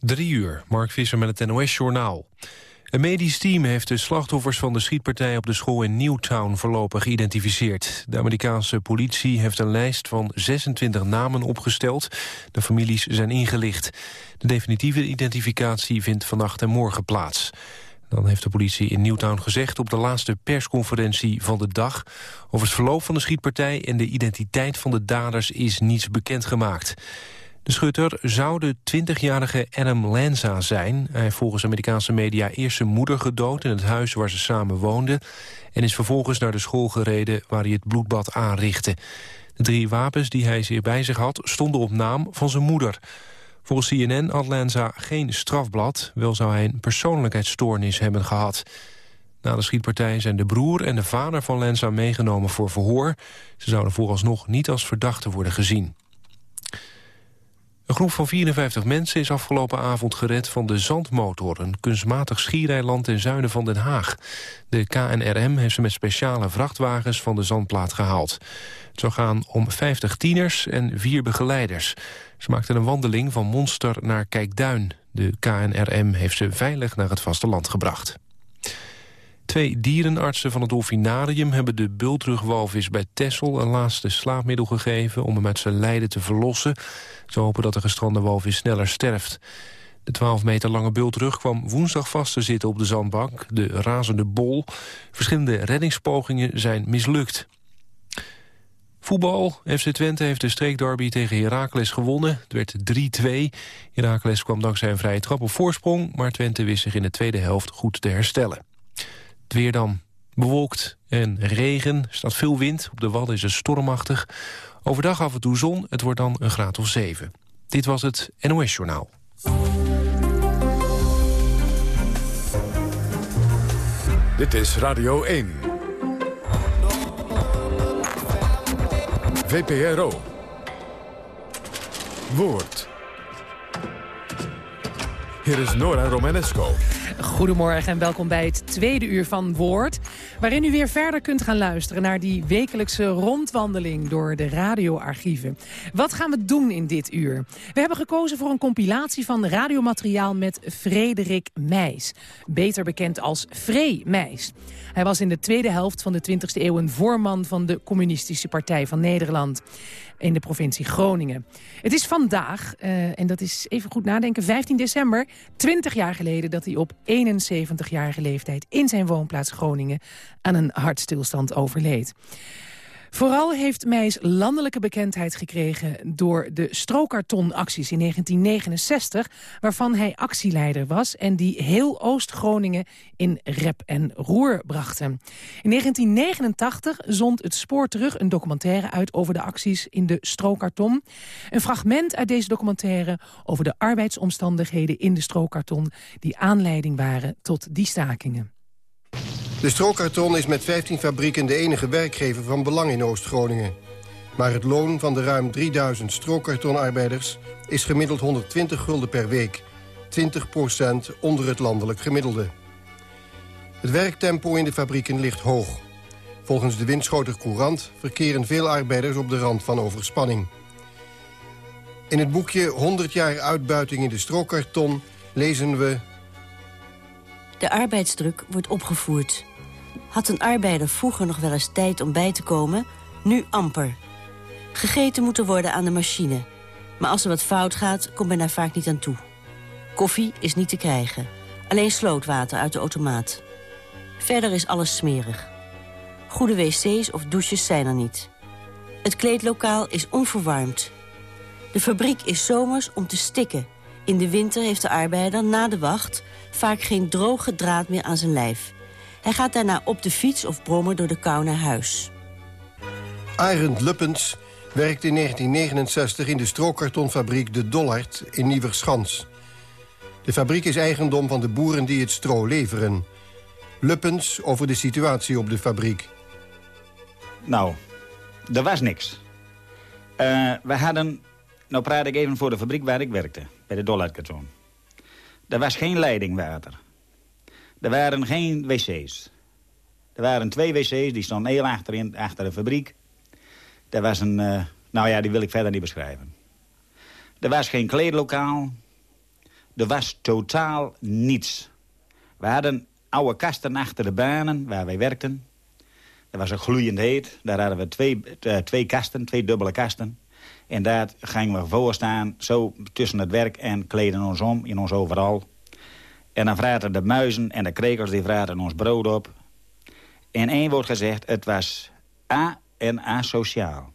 Drie uur, Mark Visser met het NOS-journaal. Een medisch team heeft de slachtoffers van de schietpartij op de school in Newtown voorlopig geïdentificeerd. De Amerikaanse politie heeft een lijst van 26 namen opgesteld. De families zijn ingelicht. De definitieve identificatie vindt vannacht en morgen plaats. Dan heeft de politie in Newtown gezegd op de laatste persconferentie van de dag... over het verloop van de schietpartij en de identiteit van de daders is niets bekendgemaakt. De schutter zou de 20-jarige Adam Lanza zijn. Hij heeft volgens Amerikaanse media eerst zijn moeder gedood... in het huis waar ze samen woonden... en is vervolgens naar de school gereden waar hij het bloedbad aanrichtte. De drie wapens die hij zeer bij zich had stonden op naam van zijn moeder. Volgens CNN had Lanza geen strafblad. Wel zou hij een persoonlijkheidsstoornis hebben gehad. Na de schietpartij zijn de broer en de vader van Lanza meegenomen voor verhoor. Ze zouden vooralsnog niet als verdachte worden gezien. Een groep van 54 mensen is afgelopen avond gered van de Zandmotor... een kunstmatig schiereiland in zuiden van Den Haag. De KNRM heeft ze met speciale vrachtwagens van de zandplaat gehaald. Het zou gaan om 50 tieners en vier begeleiders. Ze maakten een wandeling van Monster naar Kijkduin. De KNRM heeft ze veilig naar het vasteland gebracht. Twee dierenartsen van het Dolfinarium hebben de bultrugwalvis bij Tessel een laatste slaapmiddel gegeven om hem uit zijn lijden te verlossen. Ze hopen dat de gestrande walvis sneller sterft. De 12 meter lange bultrug kwam woensdag vast te zitten op de zandbank, de razende bol. Verschillende reddingspogingen zijn mislukt. Voetbal. FC Twente heeft de streekderby tegen Heracles gewonnen. Het werd 3-2. Heracles kwam dankzij een vrije trap op voorsprong... maar Twente wist zich in de tweede helft goed te herstellen. Het weer dan. Bewolkt en regen. Er staat veel wind. Op de Wadden is het stormachtig. Overdag af en toe zon. Het wordt dan een graad of 7. Dit was het NOS Journaal. Dit is Radio 1. VPRO. Woord. Hier is Nora Romanesco. Goedemorgen en welkom bij het tweede uur van Woord... waarin u weer verder kunt gaan luisteren naar die wekelijkse rondwandeling... door de radioarchieven. Wat gaan we doen in dit uur? We hebben gekozen voor een compilatie van radiomateriaal met Frederik Meijs. Beter bekend als Free Meijs. Hij was in de tweede helft van de 20e eeuw een voorman van de Communistische Partij van Nederland in de provincie Groningen. Het is vandaag, uh, en dat is even goed nadenken, 15 december, 20 jaar geleden dat hij op 71-jarige leeftijd in zijn woonplaats Groningen aan een hartstilstand overleed. Vooral heeft Meijs landelijke bekendheid gekregen door de strookartonacties in 1969, waarvan hij actieleider was en die heel Oost-Groningen in rep en roer brachten. In 1989 zond het Spoor Terug een documentaire uit over de acties in de strookarton. Een fragment uit deze documentaire over de arbeidsomstandigheden in de strookarton die aanleiding waren tot die stakingen. De strookkarton is met 15 fabrieken de enige werkgever van belang in Oost-Groningen. Maar het loon van de ruim 3000 strookkartonarbeiders is gemiddeld 120 gulden per week. 20% onder het landelijk gemiddelde. Het werktempo in de fabrieken ligt hoog. Volgens de Winschoter Courant verkeren veel arbeiders op de rand van overspanning. In het boekje 100 jaar uitbuiting in de strookkarton lezen we de arbeidsdruk wordt opgevoerd. Had een arbeider vroeger nog wel eens tijd om bij te komen, nu amper. Gegeten moet er worden aan de machine. Maar als er wat fout gaat, komt men daar vaak niet aan toe. Koffie is niet te krijgen. Alleen slootwater uit de automaat. Verder is alles smerig. Goede wc's of douches zijn er niet. Het kleedlokaal is onverwarmd. De fabriek is zomers om te stikken. In de winter heeft de arbeider na de wacht vaak geen droge draad meer aan zijn lijf. Hij gaat daarna op de fiets of brommer door de kou naar huis. Arend Luppens werkte in 1969 in de strookkartonfabriek De Dollard in Nieuwerschans. De fabriek is eigendom van de boeren die het stro leveren. Luppens over de situatie op de fabriek. Nou, er was niks. Uh, we hadden, nou praat ik even voor de fabriek waar ik werkte, bij de Dollardkarton. Er was geen leidingwater. Er waren geen wc's. Er waren twee wc's, die stonden heel achterin, achter de fabriek. Er was een... Uh, nou ja, die wil ik verder niet beschrijven. Er was geen kleedlokaal. er was totaal niets. We hadden oude kasten achter de banen waar wij werkten. Er was een gloeiend heet. Daar hadden we twee, uh, twee kasten, twee dubbele kasten. En daar gingen we voor staan, zo tussen het werk en kleden ons om, in ons overal. En dan vraten de muizen en de krekels, die vraten ons brood op. In één woord gezegd, het was a- en asociaal.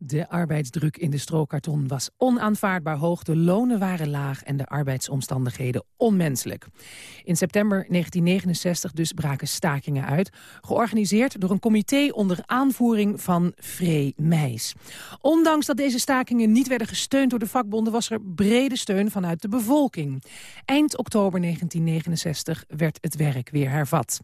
De arbeidsdruk in de strookkarton was onaanvaardbaar hoog, de lonen waren laag en de arbeidsomstandigheden onmenselijk. In september 1969 dus braken stakingen uit, georganiseerd door een comité onder aanvoering van Free Meis. Ondanks dat deze stakingen niet werden gesteund door de vakbonden was er brede steun vanuit de bevolking. Eind oktober 1969 werd het werk weer hervat.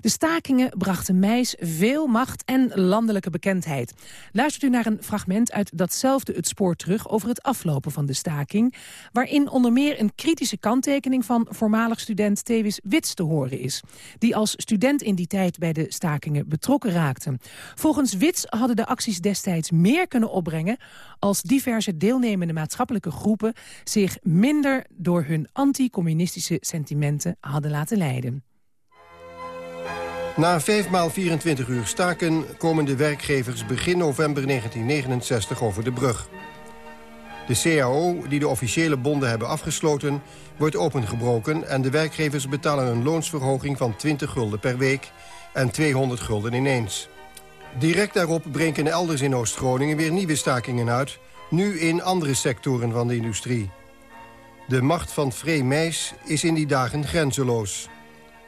De stakingen brachten Meis veel macht en landelijke bekendheid. Luistert u naar een fragment uit datzelfde Het Spoor terug... over het aflopen van de staking... waarin onder meer een kritische kanttekening van voormalig student Thewis Wits te horen is... die als student in die tijd bij de stakingen betrokken raakte. Volgens Wits hadden de acties destijds meer kunnen opbrengen... als diverse deelnemende maatschappelijke groepen... zich minder door hun anti-communistische sentimenten hadden laten leiden. Na 5 maal 24 uur staken komen de werkgevers begin november 1969 over de brug. De CAO, die de officiële bonden hebben afgesloten, wordt opengebroken... en de werkgevers betalen een loonsverhoging van 20 gulden per week en 200 gulden ineens. Direct daarop breken elders in Oost-Groningen weer nieuwe stakingen uit... nu in andere sectoren van de industrie. De macht van Free is in die dagen grenzeloos.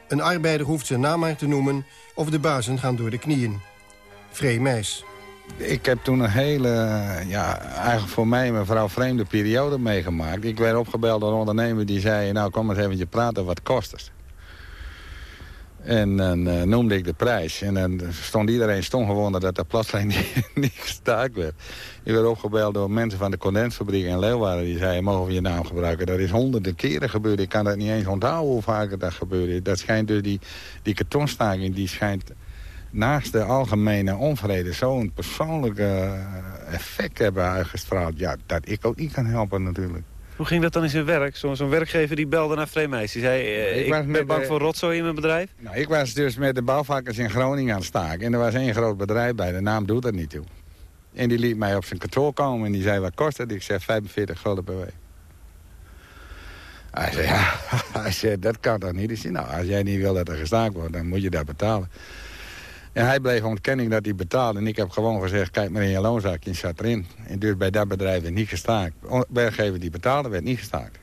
Een arbeider hoeft zijn naam maar te noemen of de bazen gaan door de knieën. Vree Meis. Ik heb toen een hele, ja, eigenlijk voor mij mevrouw vreemde periode meegemaakt. Ik werd opgebeld door een ondernemer die zei... nou, kom eens eventjes praten, wat kost het? En dan uh, noemde ik de prijs. En dan stond iedereen stom gewonnen dat er plotseling niet, niet gestaakt werd. Ik werd opgebeld door mensen van de condensfabriek in Leeuwarden. Die zeiden, mogen we je naam gebruiken? Dat is honderden keren gebeurd. Ik kan dat niet eens onthouden hoe vaker dat gebeurde. Dat schijnt dus die, die kartonstaking, die schijnt naast de algemene onvrede... zo'n persoonlijk effect hebben uitgestraald. Ja, dat ik ook niet kan helpen natuurlijk. Hoe ging dat dan in zijn werk? Zo'n zo werkgever die belde naar Vreemijs. Die zei, uh, ik, ik ben bang de, voor rotzooi in mijn bedrijf. Nou, ik was dus met de bouwvakkers in Groningen aan het staken. En er was één groot bedrijf bij, de naam doet er niet toe. En die liet mij op zijn kantoor komen en die zei, wat kost het? Ik zei, 45 gulden per week. Hij zei, ja, hij zei, dat kan toch niet? Ik zei, nou, als jij niet wil dat er gestaakt wordt, dan moet je dat betalen. En hij bleef ontkenning dat hij betaalde. En ik heb gewoon gezegd, kijk maar in je loonzakje, zat erin. En dus bij dat bedrijf werd niet gestaakt. Werkgever die betaalde, werd niet gestaakt.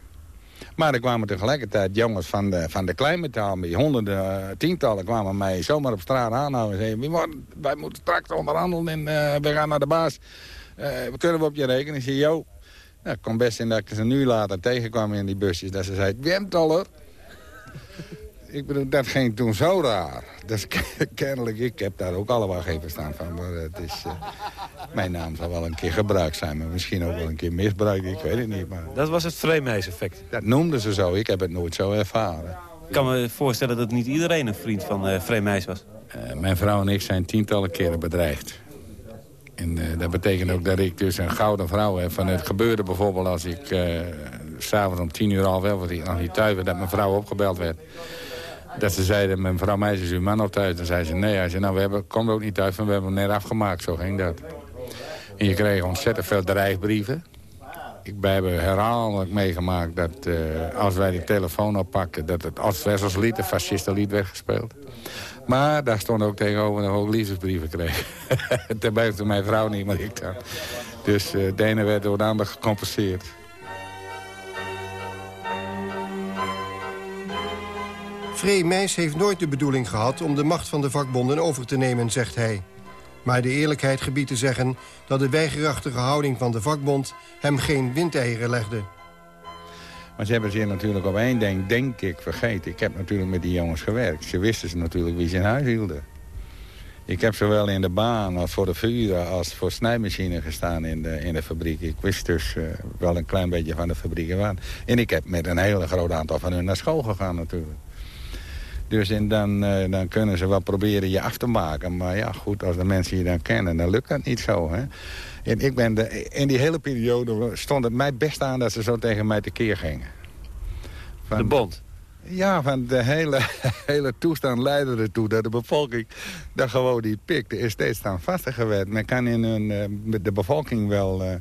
Maar er kwamen tegelijkertijd jongens van de, van de kleinmetaal... met honderden, tientallen kwamen mij zomaar op straat aanhouden... en zeiden, wij moeten straks onderhandelen en uh, we gaan naar de baas. Uh, we kunnen we op je rekenen? Ik zei, yo. Nou, kon best in dat ik ze nu later tegenkwam in die busjes... dat ze zei, Wemtoller ik bedoel, dat ging toen zo raar. Dus kennelijk, ik heb daar ook allemaal geen verstand van. Maar het is, uh, mijn naam zal wel een keer gebruikt zijn. Maar misschien ook wel een keer misbruikt, ik weet het niet. Maar... Dat was het Vreemheis-effect? Dat noemden ze zo, ik heb het nooit zo ervaren. Ik kan me voorstellen dat niet iedereen een vriend van uh, was. Uh, mijn vrouw en ik zijn tientallen keren bedreigd. En uh, dat betekent ook dat ik dus een gouden vrouw heb. Van het gebeurde bijvoorbeeld als ik uh, s'avonds om tien uur half elf... als ik nog niet thuis werd, dat mijn vrouw opgebeld werd. Dat ze zeiden, mijn vrouw meisje is uw man op thuis. Dan zei ze, nee. Hij zei, nou, we hebben, komt ook niet thuis, van we hebben hem net afgemaakt. Zo ging dat. En je kreeg ontzettend veel dreigbrieven. Ik, hebben herhaaldelijk meegemaakt dat uh, als wij die telefoon oppakken... dat het als Wesselslied, een fascistenlied, werd gespeeld. Maar daar stond ook tegenover dat we ook liefdesbrieven kregen. Ten buiten mijn vrouw niet, maar ik dan. Dus uh, de ene werd door de ander gecompenseerd. Free Meis heeft nooit de bedoeling gehad om de macht van de vakbonden over te nemen, zegt hij. Maar de eerlijkheid gebiedt te zeggen dat de weigerachtige houding van de vakbond hem geen windeieren legde. Maar ze hebben zich natuurlijk op één ding, denk ik, vergeten. Ik heb natuurlijk met die jongens gewerkt. Ze wisten ze natuurlijk wie ze in huis hielden. Ik heb zowel in de baan als voor de vuren als voor snijmachine gestaan in de, in de fabriek. Ik wist dus uh, wel een klein beetje van de fabrieken waar. En ik heb met een heel groot aantal van hun naar school gegaan natuurlijk. Dus en dan, uh, dan kunnen ze wel proberen je af te maken. Maar ja, goed, als de mensen je dan kennen, dan lukt dat niet zo. Hè? En ik ben de, in die hele periode stond het mij best aan dat ze zo tegen mij tekeer gingen. Van, de bond? Ja, van de hele, hele toestand leidde ertoe dat de bevolking dat gewoon niet pikt. Er is steeds standvastig geweest. Men kan in uh, de bevolking wel uh,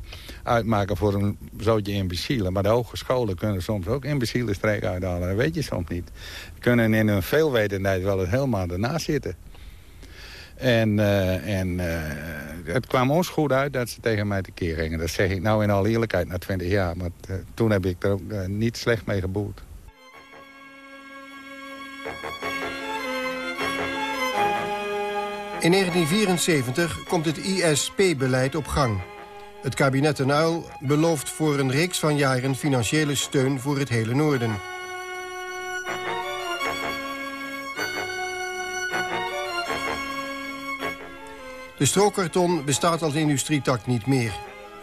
uitmaken voor een zootje imbecielen. Maar de hogescholen kunnen soms ook imbeciele streek uithalen. Dat weet je soms niet. Kunnen in hun veelwetendheid wel helemaal ernaast zitten. En, uh, en het kwam ons goed uit dat ze tegen mij tekeer gingen. Dat zeg ik nou in alle eerlijkheid na 20 jaar. Maar toen heb ik er ook niet slecht mee geboerd. In 1974 komt het ISP-beleid op gang. Het kabinet Den Uyl belooft voor een reeks van jaren financiële steun voor het hele noorden. De strookkarton bestaat als industrietak niet meer.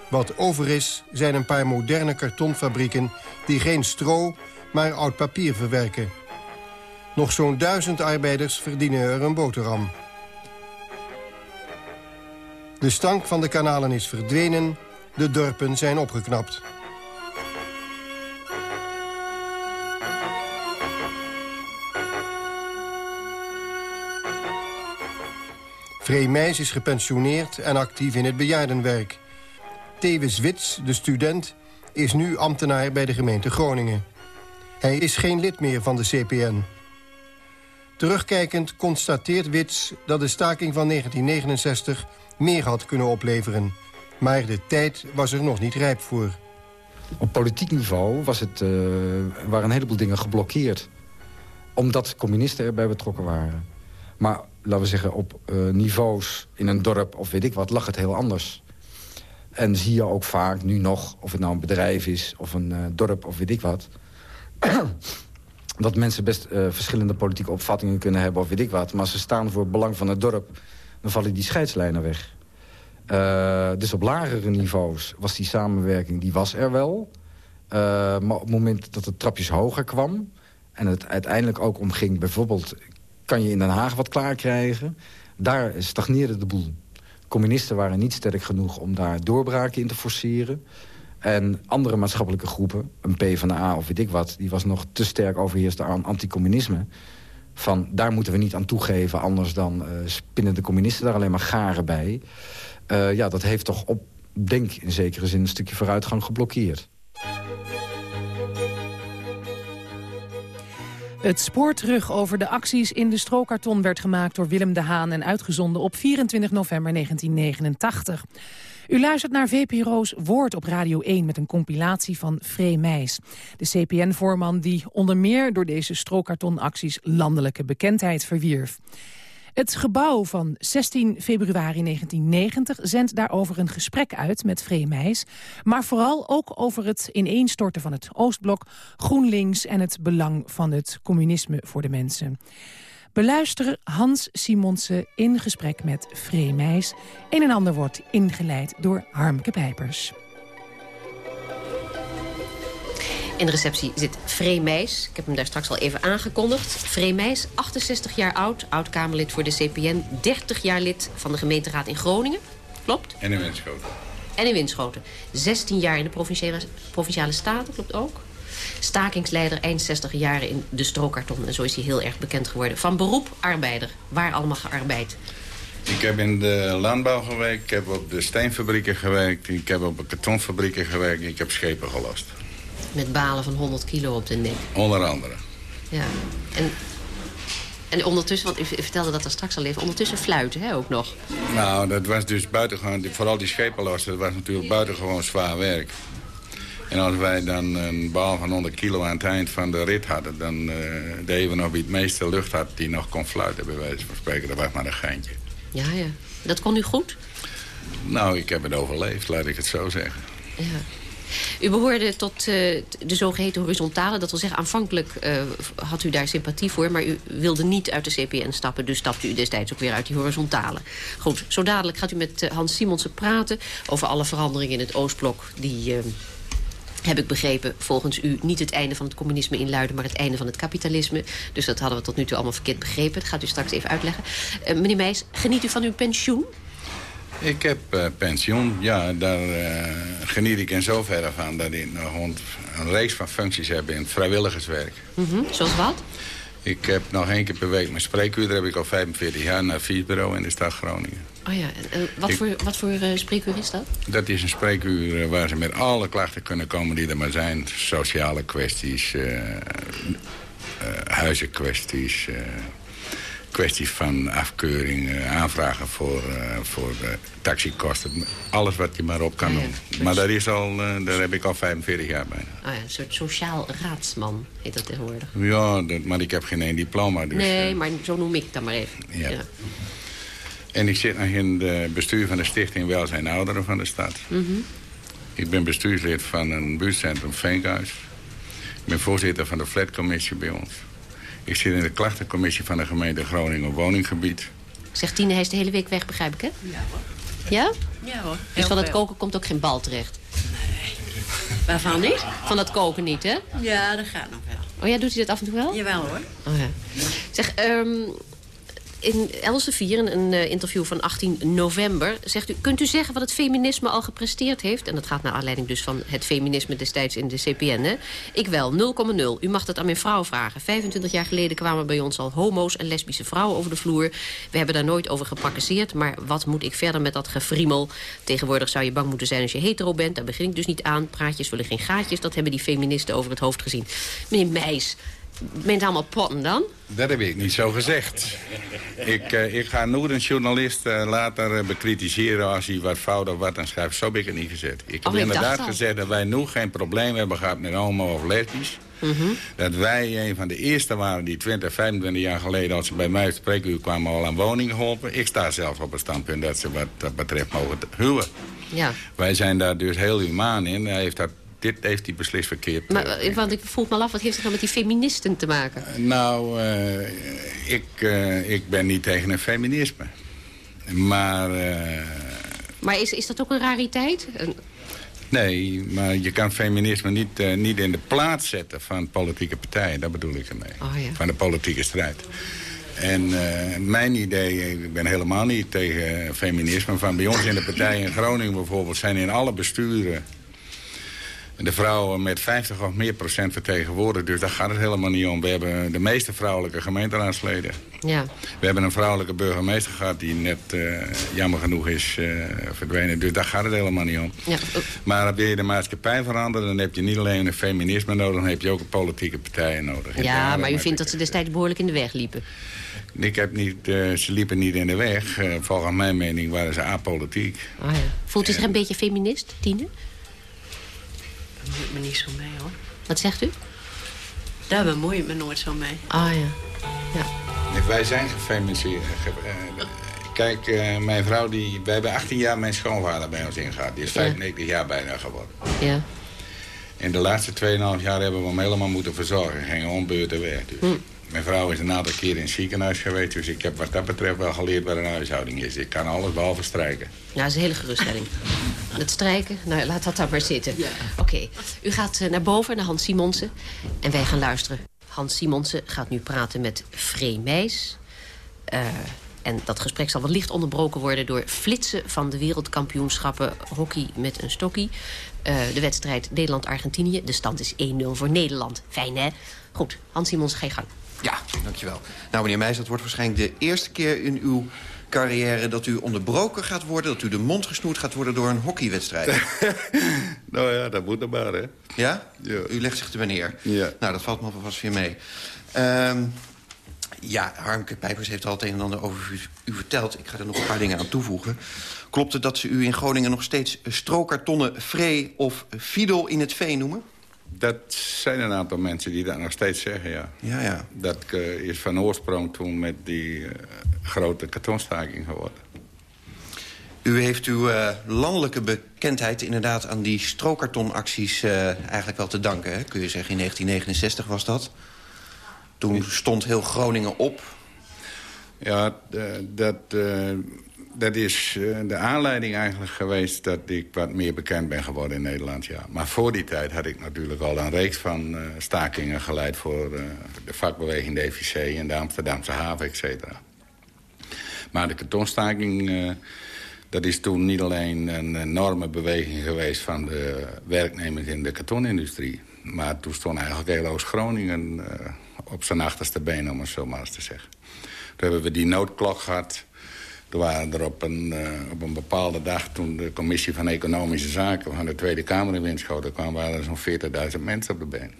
Wat over is, zijn een paar moderne kartonfabrieken... die geen stro, maar oud papier verwerken. Nog zo'n duizend arbeiders verdienen er een boterham. De stank van de kanalen is verdwenen, de dorpen zijn opgeknapt. Vree Meijs is gepensioneerd en actief in het bejaardenwerk. Tewes Wits, de student, is nu ambtenaar bij de gemeente Groningen. Hij is geen lid meer van de CPN. Terugkijkend constateert Wits dat de staking van 1969 meer had kunnen opleveren. Maar de tijd was er nog niet rijp voor. Op politiek niveau was het, uh, waren een heleboel dingen geblokkeerd. Omdat communisten erbij betrokken waren. Maar laten we zeggen, op uh, niveaus in een dorp of weet ik wat, lag het heel anders. En zie je ook vaak nu nog, of het nou een bedrijf is of een uh, dorp of weet ik wat... dat mensen best verschillende politieke opvattingen kunnen hebben of weet ik wat. Maar ze staan voor het belang van het dorp dan vallen die scheidslijnen weg. Uh, dus op lagere niveaus was die samenwerking, die was er wel. Uh, maar op het moment dat het trapjes hoger kwam... en het uiteindelijk ook omging, bijvoorbeeld... kan je in Den Haag wat klaar krijgen... daar stagneerde de boel. Communisten waren niet sterk genoeg om daar doorbraken in te forceren. En andere maatschappelijke groepen, een P van de A of weet ik wat... die was nog te sterk overheerst aan anticommunisme van daar moeten we niet aan toegeven... anders dan uh, spinnen de communisten daar alleen maar garen bij. Uh, ja, dat heeft toch op, denk in zekere zin... een stukje vooruitgang geblokkeerd. Het spoor terug over de acties in de strookarton werd gemaakt door Willem de Haan... en uitgezonden op 24 november 1989. U luistert naar VPRO's Woord op Radio 1 met een compilatie van Free. De CPN-voorman die onder meer door deze strookkartonacties landelijke bekendheid verwierf. Het gebouw van 16 februari 1990 zendt daarover een gesprek uit met Vreemijs. Maar vooral ook over het ineenstorten van het Oostblok, GroenLinks... en het belang van het communisme voor de mensen. Beluisteren Hans Simonsen in gesprek met Vreemijs. Een en ander wordt ingeleid door Harmke Pijpers. In de receptie zit Free Meijs. Ik heb hem daar straks al even aangekondigd. Free Meijs, 68 jaar oud, oud-Kamerlid voor de CPN... 30 jaar lid van de gemeenteraad in Groningen. Klopt? En in Winschoten. En in Winschoten. 16 jaar in de provinciale, provinciale staten, klopt ook. Stakingsleider eind 60 jaren in de strookkarton. En zo is hij heel erg bekend geworden. Van beroep arbeider. Waar allemaal gearbeid? Ik heb in de landbouw gewerkt, ik heb op de steenfabrieken gewerkt... ik heb op de kartonfabrieken gewerkt, ik heb schepen gelost. Met balen van 100 kilo op de nek? Onder andere. Ja, en, en ondertussen, want u vertelde dat er straks al even... ondertussen fluiten, hè, ook nog? Nou, dat was dus buitengewoon... Vooral die schepen lossen, dat was natuurlijk buitengewoon zwaar werk. En als wij dan een bal van 100 kilo aan het eind van de rit hadden... dan uh, deden we nog wie het meeste lucht had die nog kon fluiten, bij wijze van spreken. Dat was maar een geintje. Ja, ja. Dat kon u goed? Nou, ik heb het overleefd, laat ik het zo zeggen. Ja. U behoorde tot uh, de zogeheten horizontale. Dat wil zeggen, aanvankelijk uh, had u daar sympathie voor... maar u wilde niet uit de CPN stappen. Dus stapte u destijds ook weer uit die horizontale. Goed, zo dadelijk gaat u met uh, Hans Simonsen praten... over alle veranderingen in het Oostblok... die heb ik begrepen, volgens u niet het einde van het communisme inluiden... maar het einde van het kapitalisme. Dus dat hadden we tot nu toe allemaal verkeerd begrepen. Dat gaat u straks even uitleggen. Uh, meneer Meijs, geniet u van uw pensioen? Ik heb uh, pensioen. Ja, daar uh, geniet ik in zoverre van dat ik nog een, reeks van functies heb in vrijwilligerswerk. Mm -hmm. Zoals wat? Ik heb nog één keer per week mijn spreekuur. Daar heb ik al 45 jaar naar bureau in de stad Groningen. Oh ja, en wat, voor, wat voor uh, spreekuur is dat? Dat is een spreekuur waar ze met alle klachten kunnen komen die er maar zijn. Sociale kwesties, huizenkwesties kwesties van afkeuring, aanvragen voor, uh, voor uh, taxikosten. Alles wat je maar op kan doen. Maar daar, is al, daar heb ik al 45 jaar bijna. Oh ja, een soort sociaal raadsman heet dat tegenwoordig. Ja, dat, maar ik heb geen één diploma. Dus, nee, maar zo noem ik het dan maar even. Ja. ja. En ik zit nog in het bestuur van de Stichting Welzijn Ouderen van de stad. Mm -hmm. Ik ben bestuurslid van een buurtcentrum Veenkhuis. Ik ben voorzitter van de flatcommissie bij ons. Ik zit in de klachtencommissie van de gemeente Groningen Woninggebied. Zegt Tine, hij is de hele week weg, begrijp ik, hè? Ja hoor. Ja? Ja hoor. Dus van het koken komt ook geen bal terecht? Nee. Waarvan niet? Van dat koken niet, hè? Ja, dat gaat nog wel. Oh ja, doet hij dat af en toe wel? Jawel hoor. Oh ja. Zeg, um, in Elsevier, een uh, interview van 18 november... zegt u, kunt u zeggen wat het feminisme al gepresteerd heeft? En dat gaat naar aanleiding dus van het feminisme destijds in de CPN. Hè? Ik wel, 0,0. U mag dat aan mijn vrouw vragen. 25 jaar geleden kwamen bij ons al homo's en lesbische vrouwen over de vloer. We hebben daar nooit over geprakkeseerd. Maar wat moet ik verder met dat gefriemel? Tegenwoordig zou je bang moeten zijn als je hetero bent. Daar begin ik dus niet aan. Praatjes willen geen gaatjes. Dat hebben die feministen over het hoofd gezien. Meneer Meijs, bent allemaal potten dan? Dat heb ik niet zo gezegd. Ik, uh, ik ga nooit een journalist uh, later uh, bekritiseren als hij wat fout of wat aan schrijft. Zo heb ik het niet gezegd. Ik heb oh, inderdaad gezegd dat wij nu geen probleem hebben gehad met homo of lesbisch. Mm -hmm. Dat wij een van de eerste waren die 20, 25 jaar geleden... als ze bij mij spreekuur kwamen al aan woningen geholpen. Ik sta zelf op het standpunt dat ze wat dat betreft mogen huwen. Ja. Wij zijn daar dus heel humaan in. Hij heeft dat dit heeft hij beslist verkeerd. Maar uh, want ik vroeg me af, wat heeft het nou met die feministen te maken? Uh, nou, ik, ik ben niet tegen een feminisme. Maar... maar is, is dat ook een rariteit? Nee, maar je kan feminisme niet, niet in de plaats zetten van politieke partijen. Dat bedoel ik ermee. Oh, ja. Van de politieke strijd. En mijn idee, ik ben helemaal niet tegen feminisme. Van bij ons in de partij in Groningen bijvoorbeeld zijn in alle besturen de vrouwen met 50 of meer procent vertegenwoordigd. Dus daar gaat het helemaal niet om. We hebben de meeste vrouwelijke gemeenteraadsleden. Ja. We hebben een vrouwelijke burgemeester gehad die net uh, jammer genoeg is uh, verdwenen. Dus daar gaat het helemaal niet om. Ja. Maar wil je de maatschappij veranderen... dan heb je niet alleen een feminisme nodig... dan heb je ook een politieke partijen nodig. Ja, maar u vindt dat ze destijds behoorlijk in de weg liepen? Ik heb niet, uh, ze liepen niet in de weg. volgens mijn mening waren ze apolitiek. Oh ja. Voelt u zich een beetje feminist, Tine? Bemoeit me niet zo mee, hoor. Wat zegt u? Daar bemoeit me nooit zo mee. Ah, ja. ja. Nee, wij zijn gefeminiseerd. Kijk, uh, mijn vrouw, die, wij hebben 18 jaar mijn schoonvader bij ons ingehaald. Die is 95 ja. jaar bijna geworden. Ja. In de laatste 2,5 jaar hebben we hem helemaal moeten verzorgen. Gingen onbeurten weg. Dus. Hm. Mijn vrouw is een aantal keer in het ziekenhuis geweest. Dus ik heb wat dat betreft wel geleerd wat een huishouding is. Ik kan alles behalve strijken. Ja, dat is een hele geruststelling. Het strijken, nou laat dat dan maar zitten. Ja. Oké, okay. u gaat naar boven, naar Hans Simonsen. En wij gaan luisteren. Hans Simonsen gaat nu praten met Free Meijs. Uh, en dat gesprek zal wat licht onderbroken worden... door flitsen van de wereldkampioenschappen hockey met een stokkie. Uh, de wedstrijd Nederland-Argentinië. De stand is 1-0 voor Nederland. Fijn, hè? Goed, Hans Simons, ga je gang. Ja, dankjewel. Nou, meneer Meijs, dat wordt waarschijnlijk de eerste keer in uw carrière... dat u onderbroken gaat worden, dat u de mond gesnoerd gaat worden... door een hockeywedstrijd. nou ja, dat moet er maar, hè. Ja? ja? U legt zich er wanneer? Ja. Nou, dat valt me vast weer mee. Um, ja, Harmke Pijpers heeft al het een en ander over u, u, verteld. Ik ga er nog een paar dingen aan toevoegen. Klopt het dat ze u in Groningen nog steeds strookkartonnen Vree of Fidel in het vee noemen? Dat zijn een aantal mensen die dat nog steeds zeggen, ja. Ja, ja. Dat uh, is van oorsprong toen met die uh, grote kartonstaking geworden. U heeft uw uh, landelijke bekendheid inderdaad aan die strookkartonacties eigenlijk wel te danken. Hè? Kun je zeggen, in 1969 was dat. Toen stond heel Groningen op. Ja, dat, dat is uh, de aanleiding eigenlijk geweest... dat ik wat meer bekend ben geworden in Nederland, ja. Maar voor die tijd had ik natuurlijk al een reeks van uh, stakingen geleid... voor de vakbeweging DVC en de Amsterdamse haven, et cetera. Maar de kartonstaking Dat is toen niet alleen een enorme beweging geweest... van de werknemers in de kartonindustrie. Maar toen stond eigenlijk heel Oost-Groningen op zijn achterste been... om het zo maar eens te zeggen. Toen hebben we die noodklok gehad. Toen waren er op een, uh, op een bepaalde dag... toen de commissie van Economische Zaken van de Tweede Kamer in winst kwam... waren er zo'n 40.000 mensen op de been.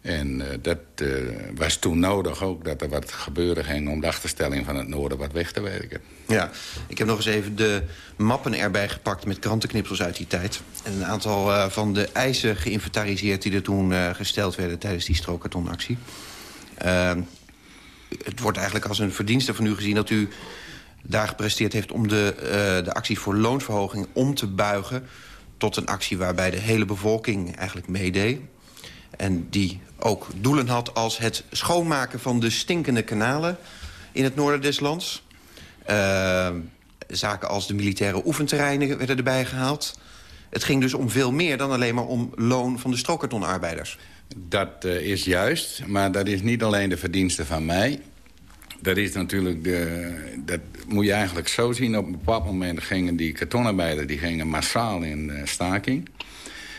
En uh, dat uh, was toen nodig ook dat er wat gebeuren ging... om de achterstelling van het noorden wat weg te werken. Ja, ik heb nog eens even de mappen erbij gepakt... met krantenknipsels uit die tijd. En een aantal van de eisen geïnventariseerd... die er toen gesteld werden tijdens die strookkartonactie. Het wordt eigenlijk als een verdienste van u gezien... dat u daar gepresteerd heeft om de, de actie voor loonsverhoging om te buigen... tot een actie waarbij de hele bevolking eigenlijk meedeed. En die ook doelen had als het schoonmaken van de stinkende kanalen in het noorden des lands. Uh, zaken als de militaire oefenterreinen werden erbij gehaald. Het ging dus om veel meer dan alleen maar om loon van de strookkartonarbeiders. Dat uh, is juist, maar dat is niet alleen de verdienste van mij. Dat is natuurlijk de, dat moet je eigenlijk zo zien. Op een bepaald moment gingen die kartonarbeiders die gingen massaal in uh, staking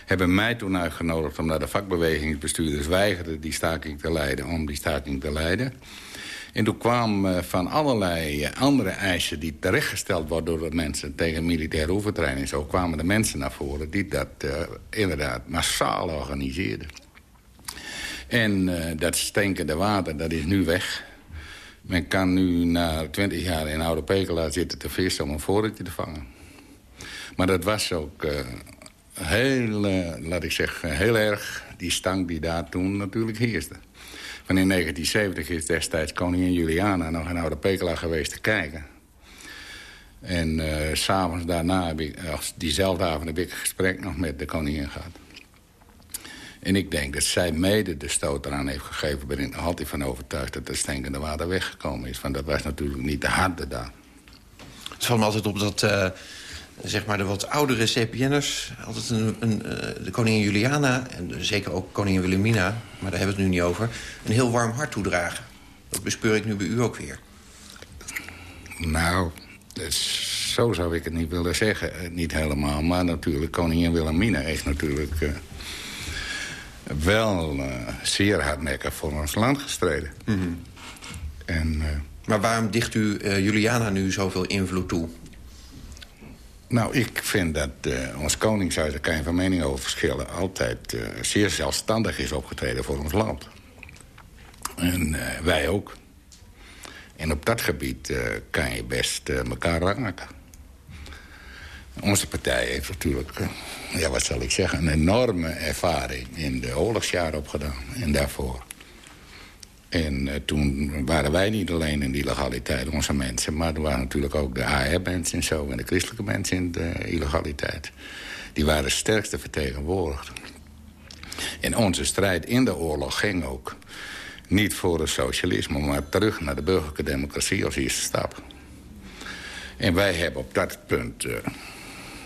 hebben mij toen uitgenodigd... omdat de vakbewegingsbestuurders weigerden die staking te leiden... om die staking te leiden. En toen kwam uh, van allerlei andere eisen die terechtgesteld worden door de mensen... tegen militaire oefentraining. Zo kwamen de mensen naar voren die dat inderdaad massaal organiseerden. En dat stinkende water, dat is nu weg. Men kan nu na twintig jaar in Oude Pekela zitten te vissen om een voorraadje te vangen. Maar dat was ook heel, uh, laat ik zeggen, heel erg die stank die daar toen natuurlijk heerste. Van in 1970 is destijds koningin Juliana nog in Oude Pekela geweest te kijken. En uh, s'avonds daarna, heb diezelfde avond, heb ik een gesprek nog met de koningin gehad. En ik denk dat zij mede de stoot eraan heeft gegeven. Ben ik nog altijd van overtuigd dat het stinkende water weggekomen is. Want dat was natuurlijk niet de harde daar. Het valt me altijd op dat... Uh zeg maar de wat oudere CPN'ers... altijd een, een, uh, de koningin Juliana en zeker ook koningin Wilhelmina... maar daar hebben we het nu niet over... een heel warm hart toedragen. Dat bespeur ik nu bij u ook weer. Nou, zo zou ik het niet willen zeggen. Eh, niet helemaal, maar natuurlijk... koningin Wilhelmina heeft natuurlijk... Uh, wel uh, zeer hardnekkig voor ons land gestreden. Mm -hmm. en, maar waarom dicht u Juliana nu zoveel invloed toe? Nou, ik vind dat ons koningshuis, daar kan je van mening over verschillen... altijd zeer zelfstandig is opgetreden voor ons land. En wij ook. En op dat gebied kan je best elkaar raken. Onze partij heeft natuurlijk, ja, wat zal ik zeggen... een enorme ervaring in de oorlogsjaren opgedaan. En daarvoor en uh, toen waren wij niet alleen in die illegaliteit, onze mensen... maar er waren natuurlijk ook de AR-mensen en zo... en de christelijke mensen in de illegaliteit. Die waren sterkste vertegenwoordigd. En onze strijd in de oorlog ging ook niet voor het socialisme... maar terug naar de burgerlijke democratie als eerste stap. En wij hebben op dat punt uh,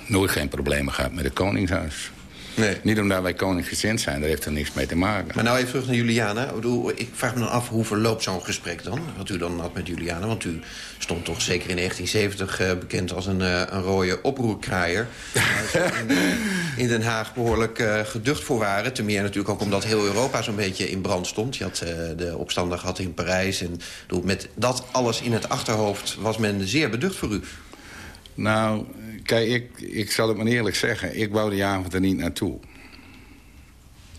nooit geen problemen gehad met het Koningshuis... Nee. Niet omdat wij koninggezind zijn, daar heeft er niks mee te maken. Maar nou even terug naar Juliana. Ik, bedoel, ik vraag me dan af, hoe verloopt zo'n gesprek dan? Wat u dan had met Juliana? Want u stond toch zeker in 1970 uh, bekend als een, uh, een rode oproerkraaier. in, in, Den Haag behoorlijk uh, geducht voor waren. Ten meer natuurlijk ook omdat heel Europa zo'n beetje in brand stond. Je had de opstander gehad in Parijs. En bedoel, met dat alles in het achterhoofd was men zeer beducht voor u. Nou, Kijk, ik, ik zal het maar eerlijk zeggen. Ik wou die avond er niet naartoe.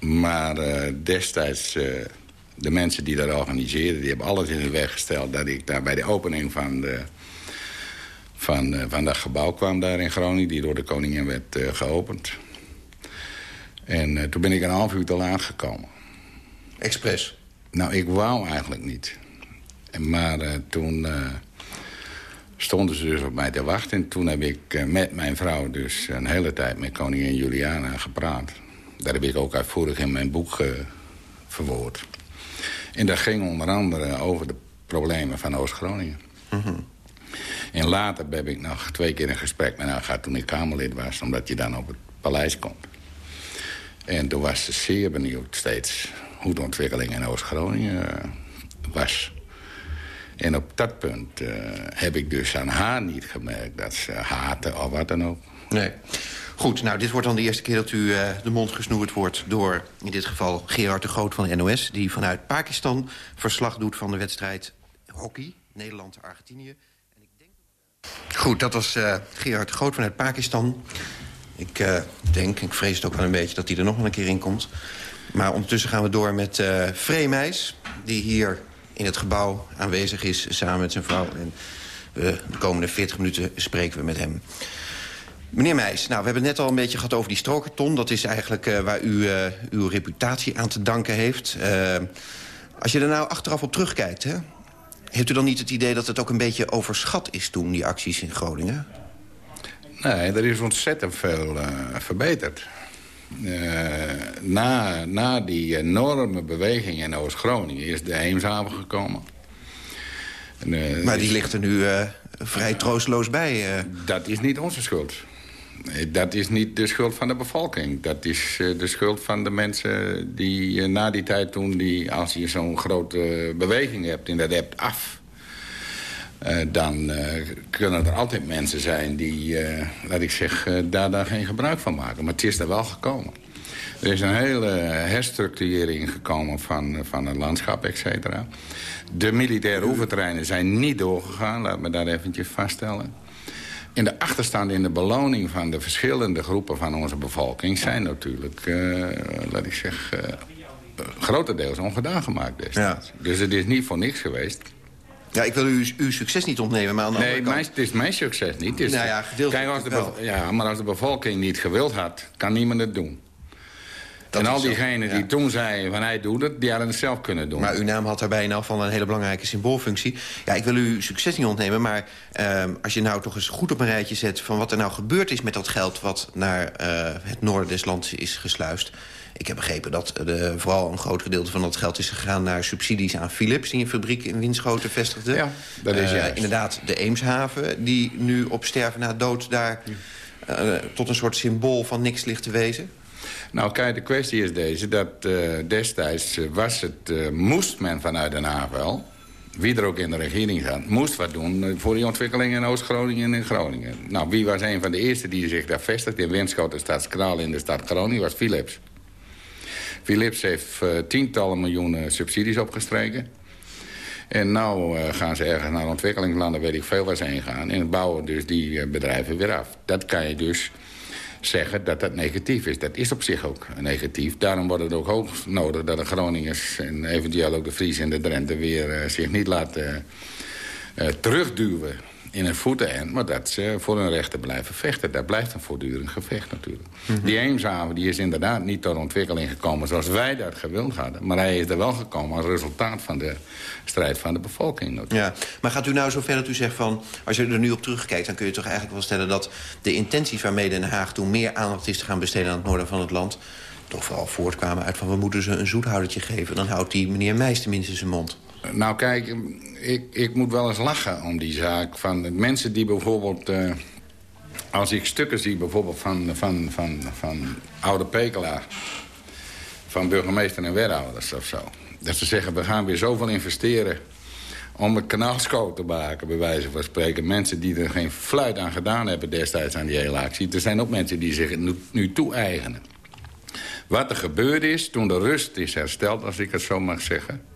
Maar uh, destijds, uh, de mensen die dat organiseerden... die hebben alles in de weg gesteld... dat ik daar bij de opening van, de, van, uh, van dat gebouw kwam daar in Groningen... die door de koningin werd geopend. En toen ben ik een half uur te laat gekomen. Expres? Nou, ik wou eigenlijk niet. Maar toen stonden ze dus op mij te wachten. En toen heb ik eh, met mijn vrouw dus een hele tijd met koningin Juliana gepraat. Dat heb ik ook uitvoerig in mijn boek uh, verwoord. En dat ging onder andere over de problemen van Oost-Groningen. Mm En later heb ik nog twee keer een gesprek met haar gehad toen ik Kamerlid was... omdat je dan op het paleis komt. En toen was ze zeer benieuwd steeds hoe de ontwikkeling in Oost-Groningen uh, was... En op dat punt uh, heb ik dus aan haar niet gemerkt dat ze haten of wat dan ook. Nee. Goed, nou, dit wordt dan de eerste keer dat u uh, de mond gesnoerd wordt... door in dit geval Gerard de Groot van de NOS... die vanuit Pakistan verslag doet van de wedstrijd hockey... Nederland-Argentinië. Denk... Goed, dat was uh, Gerard de Groot vanuit Pakistan. Ik denk, ik vrees het ook wel een beetje dat hij er nog wel een keer in komt. Maar ondertussen gaan we door met uh, die hier in het gebouw aanwezig is samen met zijn vrouw. En we, de komende 40 minuten spreken we met hem. Meneer Meijs, nou, we hebben het net al een beetje gehad over die strokerton. Dat is eigenlijk uh, waar u uh, uw reputatie aan te danken heeft. Uh, als je er nou achteraf op terugkijkt... Hè, heeft u dan niet het idee dat het ook een beetje overschat is toen, die acties in Groningen? Nee, er is ontzettend veel verbeterd. Na, na die enorme beweging in Oost-Groningen is de Eemshaven gekomen. En, maar die is... ligt er nu vrij troosteloos bij. Dat is niet onze schuld. Dat is niet de schuld van de bevolking. Dat is de schuld van de mensen die na die tijd toen... Die, als je zo'n grote beweging hebt en dat hebt af... Uh, dan kunnen er altijd mensen zijn die, laat ik zeggen, daar, daar geen gebruik van maken. Maar het is er wel gekomen. Er is een hele herstructurering gekomen van, van het landschap, et cetera. De militaire oefenterreinen zijn niet doorgegaan, laat me daar eventjes vaststellen. In de achterstand in de beloning van de verschillende groepen van onze bevolking... zijn natuurlijk, uh, laat ik zeggen, uh, grotendeels ongedaan gemaakt destijds. Ja. Dus het is niet voor niks geweest. Ja, ik wil u uw succes niet ontnemen, maar aan de Nee, andere kant... mijn, het is mijn succes niet. Het is, nou ja, kijk, als de ja, maar als de bevolking niet gewild had, kan niemand het doen. Dat en al diegenen ja. die toen zeiden van hij doet het, die hadden het zelf kunnen doen. Maar uw naam had daarbij in geval een hele belangrijke symboolfunctie. Ja, ik wil u succes niet ontnemen, maar uh, als je nou toch eens goed op een rijtje zet... van wat er nou gebeurd is met dat geld wat naar uh, het noorden des lands is gesluist... Ik heb begrepen dat de, vooral een groot gedeelte van dat geld is gegaan... naar subsidies aan Philips, die een fabriek in Winschoten vestigde. Ja, dat is uh, Inderdaad, de Eemshaven, die nu op sterven na dood... daar tot een soort symbool van niks ligt te wezen. Nou, kijk, de kwestie is deze. Dat uh, destijds was het, uh, moest men vanuit Den Haag wel... wie er ook in de regering zat, moest wat doen... voor die ontwikkeling in Oost-Groningen en in Groningen. Nou, wie was een van de eerste die zich daar vestigde... in Winschoten, Stadskanaal in de stad Groningen, was Philips. Philips heeft uh, tientallen miljoenen subsidies opgestreken... En nou uh, gaan ze ergens naar ontwikkelingslanden, weet ik veel waar ze heen gaan. En bouwen dus die uh, bedrijven weer af. Dat kan je dus zeggen dat dat negatief is. Dat is op zich ook negatief. Daarom wordt het ook hoog nodig dat de Groningers... en eventueel ook de Fries en de Drenthe weer zich niet laten terugduwen in een voetenend... maar dat ze voor hun rechten blijven vechten. Dat blijft een voortdurend gevecht natuurlijk. Mm -hmm. Die Eemshaven die is inderdaad niet tot ontwikkeling gekomen... zoals wij dat gewild hadden. Maar hij is er wel gekomen als resultaat van de strijd van de bevolking. Ja, maar gaat u nou zover dat u zegt van... als je er nu op terugkijkt, dan kun je toch eigenlijk wel stellen... dat de intenties waarmee Den Haag toen meer aandacht is te gaan besteden... aan het noorden van het land toch vooral voortkwamen uit van... we moeten ze een zoethoudertje geven. Dan houdt die meneer Meijs tenminste zijn mond. Nou kijk, ik, ik moet wel eens lachen om die zaak. Van mensen die bijvoorbeeld... Uh, als ik stukken zie bijvoorbeeld van, van, van, van oude Pekelaar... van burgemeester en wethouders of zo... dat ze zeggen, we gaan weer zoveel investeren om een kanaalscoot te maken, bij wijze van spreken. Mensen die er geen fluit aan gedaan hebben destijds aan die hele actie. Er zijn ook mensen die zich nu, nu toe-eigenen. Wat er gebeurd is toen de rust is hersteld, als ik het zo mag zeggen...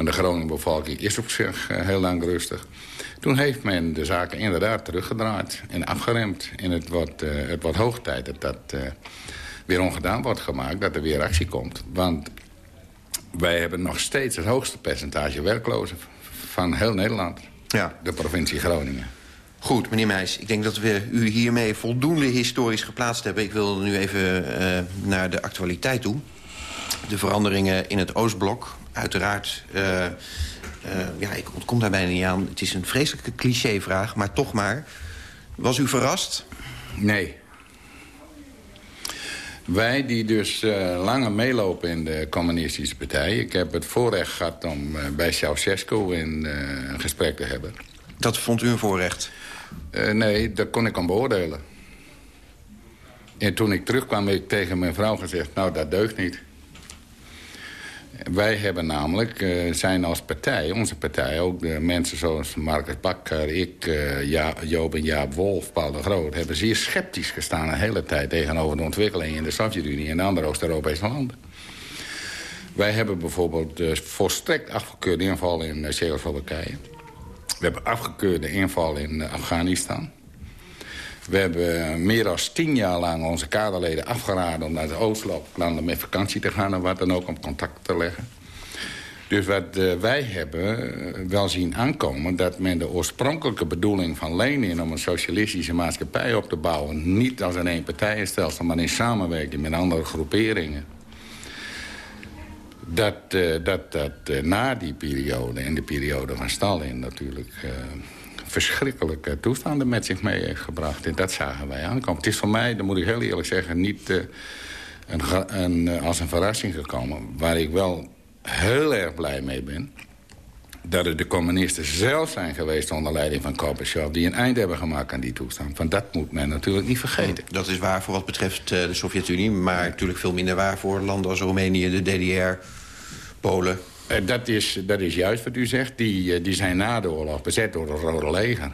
Want de Groningen bevolking is op zich uh, heel lang rustig. Toen heeft men de zaken inderdaad teruggedraaid en afgeremd. En het wordt, uh, het wordt hoog tijd dat dat uh, weer ongedaan wordt gemaakt. Dat er weer actie komt. Want wij hebben nog steeds het hoogste percentage werklozen van heel Nederland. Ja. De provincie Groningen. Goed, meneer Meijs. Ik denk dat we u hiermee voldoende historisch geplaatst hebben. Ik wil nu even naar de actualiteit toe. De veranderingen in het Oostblok uiteraard... Uh, uh, ja, ik ontkom daar bijna niet aan. Het is een vreselijke clichévraag, maar toch maar. Was u verrast? Nee. Wij die dus uh, langer meelopen in de communistische partij... ik heb het voorrecht gehad om bij Ceausescu in, een gesprek te hebben. Dat vond u een voorrecht? nee, dat kon ik aan beoordelen. En toen ik terugkwam, heb ik tegen mijn vrouw gezegd... nou, dat deugt niet. Wij hebben namelijk, uh, zijn als partij, onze partij... ook de mensen zoals Marcus Bakker, ik, uh, ja, en Jaap Wolf, Paul de Groot... hebben zeer sceptisch gestaan de hele tijd... tegenover de ontwikkeling in de Sovjet-Unie en andere Oost-Europese landen. Wij hebben bijvoorbeeld de volstrekt afgekeurde inval in Tsjechoslowakije. We hebben afgekeurde inval in Afghanistan. We hebben meer dan tien jaar lang onze kaderleden afgeraden... om naar de Oostlanden met vakantie te gaan en wat dan ook om contact te leggen. Dus wat uh, wij hebben uh, wel zien aankomen... dat men de oorspronkelijke bedoeling van Lenin... om een socialistische maatschappij op te bouwen... niet als een eenpartijenstelsel, maar in samenwerking met andere groeperingen... dat, uh, dat, dat na die periode en de periode van Stalin natuurlijk verschrikkelijke toestanden met zich mee heeft gebracht. En dat zagen wij aankomen. Het is voor mij, dat moet ik heel eerlijk zeggen, niet uh, een, een, uh, als een verrassing gekomen. Waar ik wel heel erg blij mee ben... dat het de communisten zelf zijn geweest onder leiding van Gorbachev... die een eind hebben gemaakt aan die toestand. Want dat moet men natuurlijk niet vergeten. Dat is waar voor wat betreft uh, de Sovjet-Unie... maar natuurlijk veel minder waar voor landen als Roemenië, de DDR, Polen... Uh, dat, is, dat is juist wat u zegt. Die, uh, die zijn na de oorlog bezet door het Rode Leger.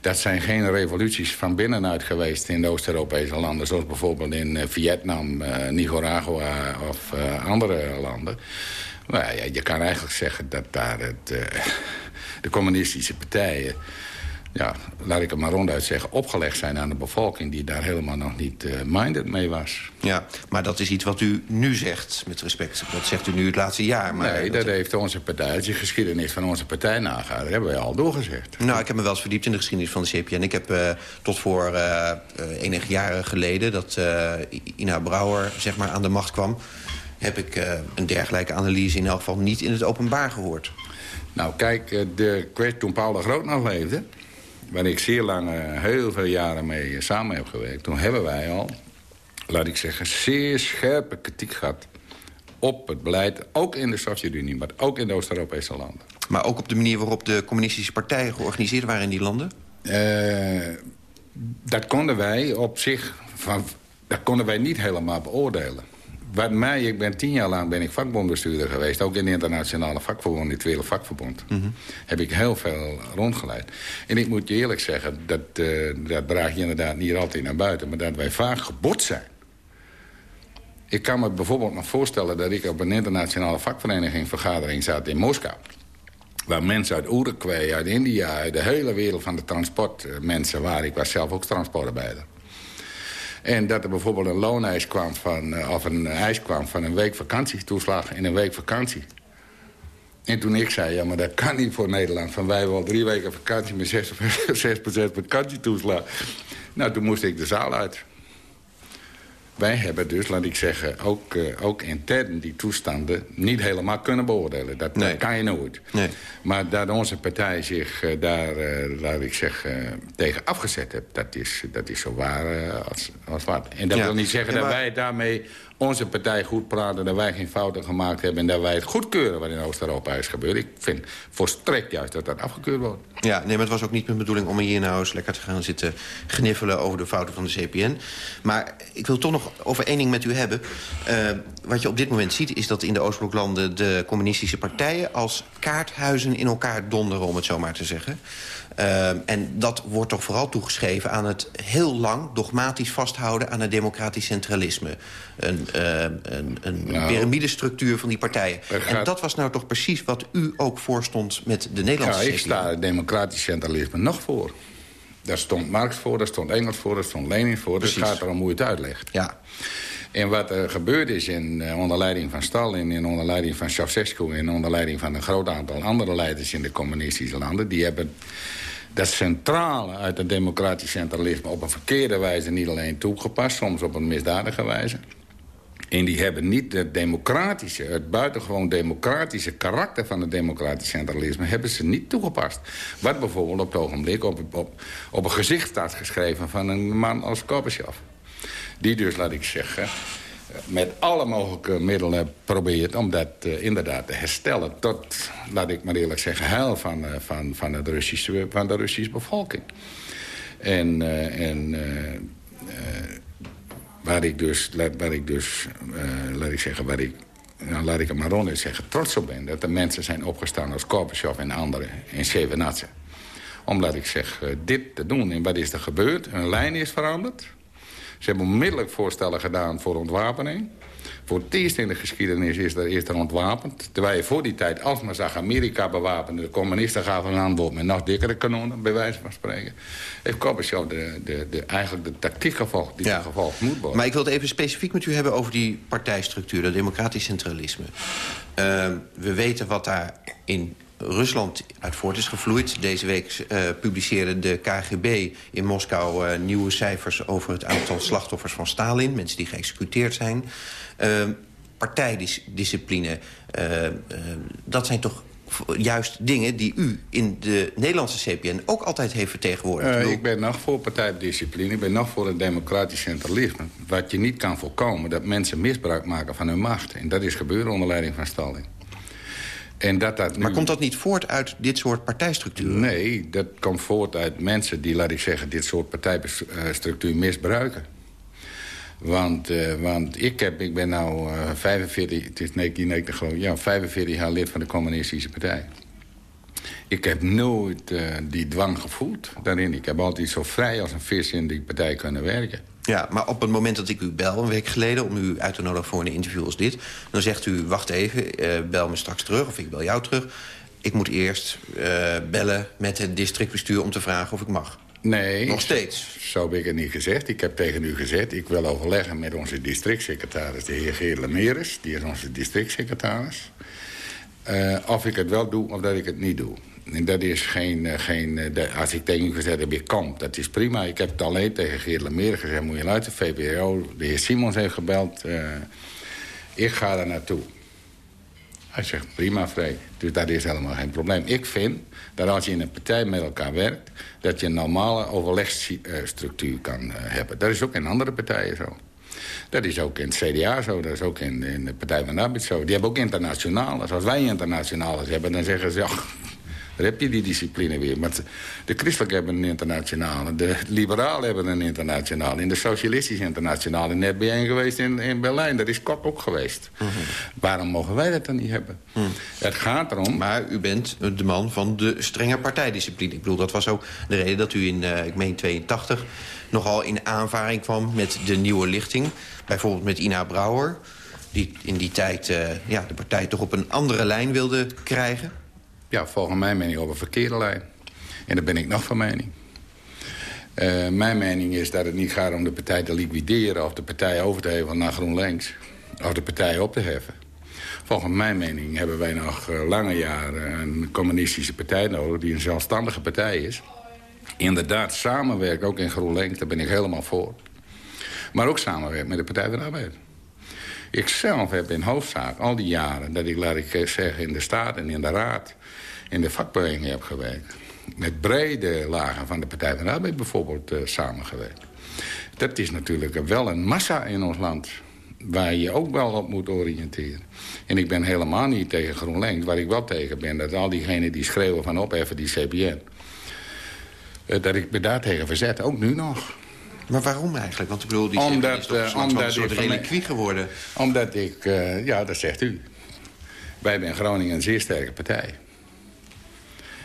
Dat zijn geen revoluties van binnenuit geweest in Oost-Europese landen... zoals bijvoorbeeld in uh, Vietnam, Nicaragua of andere landen. Maar ja, je kan eigenlijk zeggen dat daar het, de communistische partijen ja, laat ik het maar ronduit zeggen, opgelegd zijn aan de bevolking... die daar helemaal nog niet uh, minded mee was. Ja, maar dat is iets wat u nu zegt, met respect. Dat zegt u nu het laatste jaar. Maar nee, dat, dat heeft onze partij, je geschiedenis van onze partij nagaat... dat hebben wij al doorgezegd. Nou, ik heb me wel eens verdiept in de geschiedenis van de CPN. Ik heb uh, tot voor uh, enige jaren geleden, dat Ina Brouwer zeg maar, aan de macht kwam... heb ik een dergelijke analyse in elk geval niet in het openbaar gehoord. Nou, kijk, de, toen Paul de Groot nog leefde waar ik zeer lang, uh, heel veel jaren mee uh, samen heb gewerkt... toen hebben wij al, laat ik zeggen, zeer scherpe kritiek gehad... op het beleid, ook in de Sovjet-Unie, maar ook in de Oost-Europese landen. Maar ook op de manier waarop de communistische partijen georganiseerd waren in die landen? Uh, dat konden wij op zich, van, dat konden wij niet helemaal beoordelen wat mij, ik ben tien jaar lang ben ik vakbondbestuurder geweest. Ook in de internationale vakverbond, in het Wereldvakverbond. Mm -hmm. Heb ik heel veel rondgeleid. En ik moet je eerlijk zeggen, dat, uh, dat draag je inderdaad niet altijd naar buiten. Maar dat wij vaak gebot zijn. Ik kan me bijvoorbeeld nog voorstellen dat ik op een internationale vakvereniging vergadering zat in Moskou. Waar mensen uit Uruguay, uit India, uit de hele wereld van de transportmensen waren. Ik was zelf ook transportarbeider. En dat er bijvoorbeeld een looneis kwam van, uh, of een eis kwam van een week vakantietoeslag in een week vakantie. En toen ik zei, ja, maar dat kan niet voor Nederland. Van wij al drie weken vakantie met 6%, 6 vakantietoeslag. Nou, toen moest ik de zaal uit. Wij hebben dus, laat ik zeggen, ook, uh, ook intern die toestanden niet helemaal kunnen beoordelen. Dat, nee. dat kan je nooit. Nee. Maar dat onze partij zich uh, daar, uh, laat ik zeggen, tegen afgezet heeft... dat is, dat is zo waar als, als wat. En dat ja. wil niet zeggen ja, maar... dat wij daarmee onze partij goed praten... dat wij geen fouten gemaakt hebben en dat wij het goedkeuren... wat in Oost-Europa is gebeurd. Ik vind volstrekt juist dat dat afgekeurd wordt. Ja, nee, maar het was ook niet mijn bedoeling om hier nou eens lekker te gaan zitten gniffelen... over de fouten van de CPN. Maar ik wil toch nog over één ding met u hebben. Uh, wat je op dit moment ziet is dat in de Oostbloklanden... de communistische partijen als kaarthuizen in elkaar donderen, om het zo maar te zeggen. Uh, en dat wordt toch vooral toegeschreven aan het heel lang dogmatisch vasthouden aan het democratisch centralisme. Een, uh, een, een nou, piramidestructuur van die partijen. Gaat... En dat was nou toch precies wat u ook voorstond met de Nederlandse Ja, ik sta het democratisch centralisme nog voor. Daar stond Marx voor, daar stond Engels voor, daar stond Lenin voor. Precies. Dus het gaat erom hoe je het uitlegt. Ja. En wat er gebeurd is in uh, onder leiding van Stalin... in onder leiding van Ceausescu... en onder leiding van een groot aantal andere leiders in de communistische landen... die hebben dat centrale uit het democratisch centralisme... op een verkeerde wijze niet alleen toegepast... soms op een misdadige wijze. En die hebben niet het democratische, het buitengewoon democratische karakter van het democratisch centralisme, hebben ze niet toegepast. Wat bijvoorbeeld op het ogenblik op, op, op een gezicht staat geschreven van een man als Gorbachev. Die dus, laat ik zeggen, met alle mogelijke middelen probeert om dat uh, inderdaad te herstellen... tot, laat ik maar eerlijk zeggen, heil van, uh, van, van, het Russische, van de Russische bevolking. En, uh, en waar ik dus, waar ik dus laat ik zeggen, waar ik nou, laat ik het maar rond zeggen, trots op ben... dat er mensen zijn opgestaan als Gorbachev en anderen in Shevardnadze. Omdat ik zeg, dit te doen. En wat is er gebeurd? Een lijn is veranderd. Ze hebben onmiddellijk voorstellen gedaan voor ontwapening. Voor het eerst in de geschiedenis is er eerst ontwapend. Terwijl je voor die tijd alsmaar zag Amerika bewapenen. De communisten gaven een antwoord met nog dikkere kanonnen, bij wijze van spreken. Heeft Gorbachev de, de, de, eigenlijk de tactiek gevolgd die ja. gevolgd moet worden. Maar ik wil het even specifiek met u hebben over die partijstructuur, dat democratisch centralisme. Uh, we weten wat daar in Rusland uit voort is gevloeid. Deze week uh, publiceerde de KGB in Moskou uh, nieuwe cijfers... over het aantal slachtoffers van Stalin. Mensen die geëxecuteerd zijn. Uh, partijdiscipline. dat zijn toch juist dingen die u in de Nederlandse CPN ook altijd heeft vertegenwoordigd. Uh, ik ben nog voor partijdiscipline, ik ben nog voor een democratisch centralisme. Wat je niet kan voorkomen, dat mensen misbruik maken van hun macht. En dat is gebeurd onder leiding van Stalin. En dat dat nu... Maar komt dat niet voort uit dit soort partijstructuren? Nee, dat komt voort uit mensen die, laat ik zeggen... dit soort partijstructuur misbruiken. Want, uh, want ik, heb, ik ben nu uh, 45, het is 1990 geloof ja, 45 jaar lid van de communistische partij. Ik heb nooit uh, die dwang gevoeld daarin. Ik heb altijd zo vrij als een vis in die partij kunnen werken. Ja, maar op het moment dat ik u bel, een week geleden... om u uit te nodigen voor een interview als dit... dan zegt u, wacht even, uh, bel me straks terug of ik bel jou terug. Ik moet eerst uh, bellen met het districtbestuur om te vragen of ik mag. Nee. Nog steeds? Zo heb ik het niet gezegd. Ik heb tegen u gezegd, ik wil overleggen met onze districtsecretaris... de heer Geer Lemeres, die is onze districtsecretaris... Uh, of ik het wel doe of dat ik het niet doe. En dat is geen... geen als ik tegen u gezegd heb, ik kom, dat is prima. Ik heb het alleen tegen Geert Lemeer gezegd... moet je luisteren, VPRO, de heer Simons heeft gebeld. Uh, ik ga daar naartoe. Hij zegt, prima, Vrij. Dus dat is helemaal geen probleem. Ik vind dat als je in een partij met elkaar werkt... dat je een normale overlegstructuur kan hebben. Dat is ook in andere partijen zo. Dat is ook in het CDA zo, dat is ook in, de Partij van de Arbeid zo. Die hebben ook internationale. Als wij internationales hebben, dan zeggen ze... Ach, daar heb je die discipline weer. Maar de christelijke hebben een internationale. De liberalen hebben een internationale. In de socialistische internationale. Net ben je geweest in, in Berlijn. Dat is Kok ook geweest. Mhm. Waarom mogen wij dat dan niet hebben? Mhm. Het gaat erom... Maar u bent de man van de strenge partijdiscipline. Ik bedoel, dat was ook de reden dat u in, uh, ik meen 82... nogal in aanvaring kwam met de nieuwe lichting. Bijvoorbeeld met Ina Brouwer die in die tijd uh, ja, de partij toch op een andere lijn wilde krijgen? Ja, volgens mijn mening op een verkeerde lijn. En daar ben ik nog van mening. Uh, mijn mening is dat het niet gaat om de partij te liquideren... of de partij over te heffen naar GroenLinks. Of de partij op te heffen. Volgens mijn mening hebben wij nog uh, lange jaren een communistische partij nodig... die een zelfstandige partij is. Inderdaad, samenwerken, ook in GroenLinks, daar ben ik helemaal voor. Maar ook samenwerken met de Partij van de Arbeid. Ik zelf heb in hoofdzaak al die jaren dat ik, laat ik zeggen, in de Staat en in de Raad in de vakbeweging heb gewerkt. Met brede lagen van de Partij van de Arbeid bijvoorbeeld uh, samengewerkt. Dat is natuurlijk wel een massa in ons land waar je ook wel op moet oriënteren. En ik ben helemaal niet tegen GroenLinks. Waar ik wel tegen ben, dat al diegenen die schreeuwen van opheffen die CPN... Uh, dat ik me daartegen verzet, ook nu nog. Maar waarom eigenlijk? Want ik bedoel, die omdat, is toch omdat een soort reliquie geworden. Omdat ik, uh, ja, dat zegt u. Wij in Groningen een zeer sterke partij.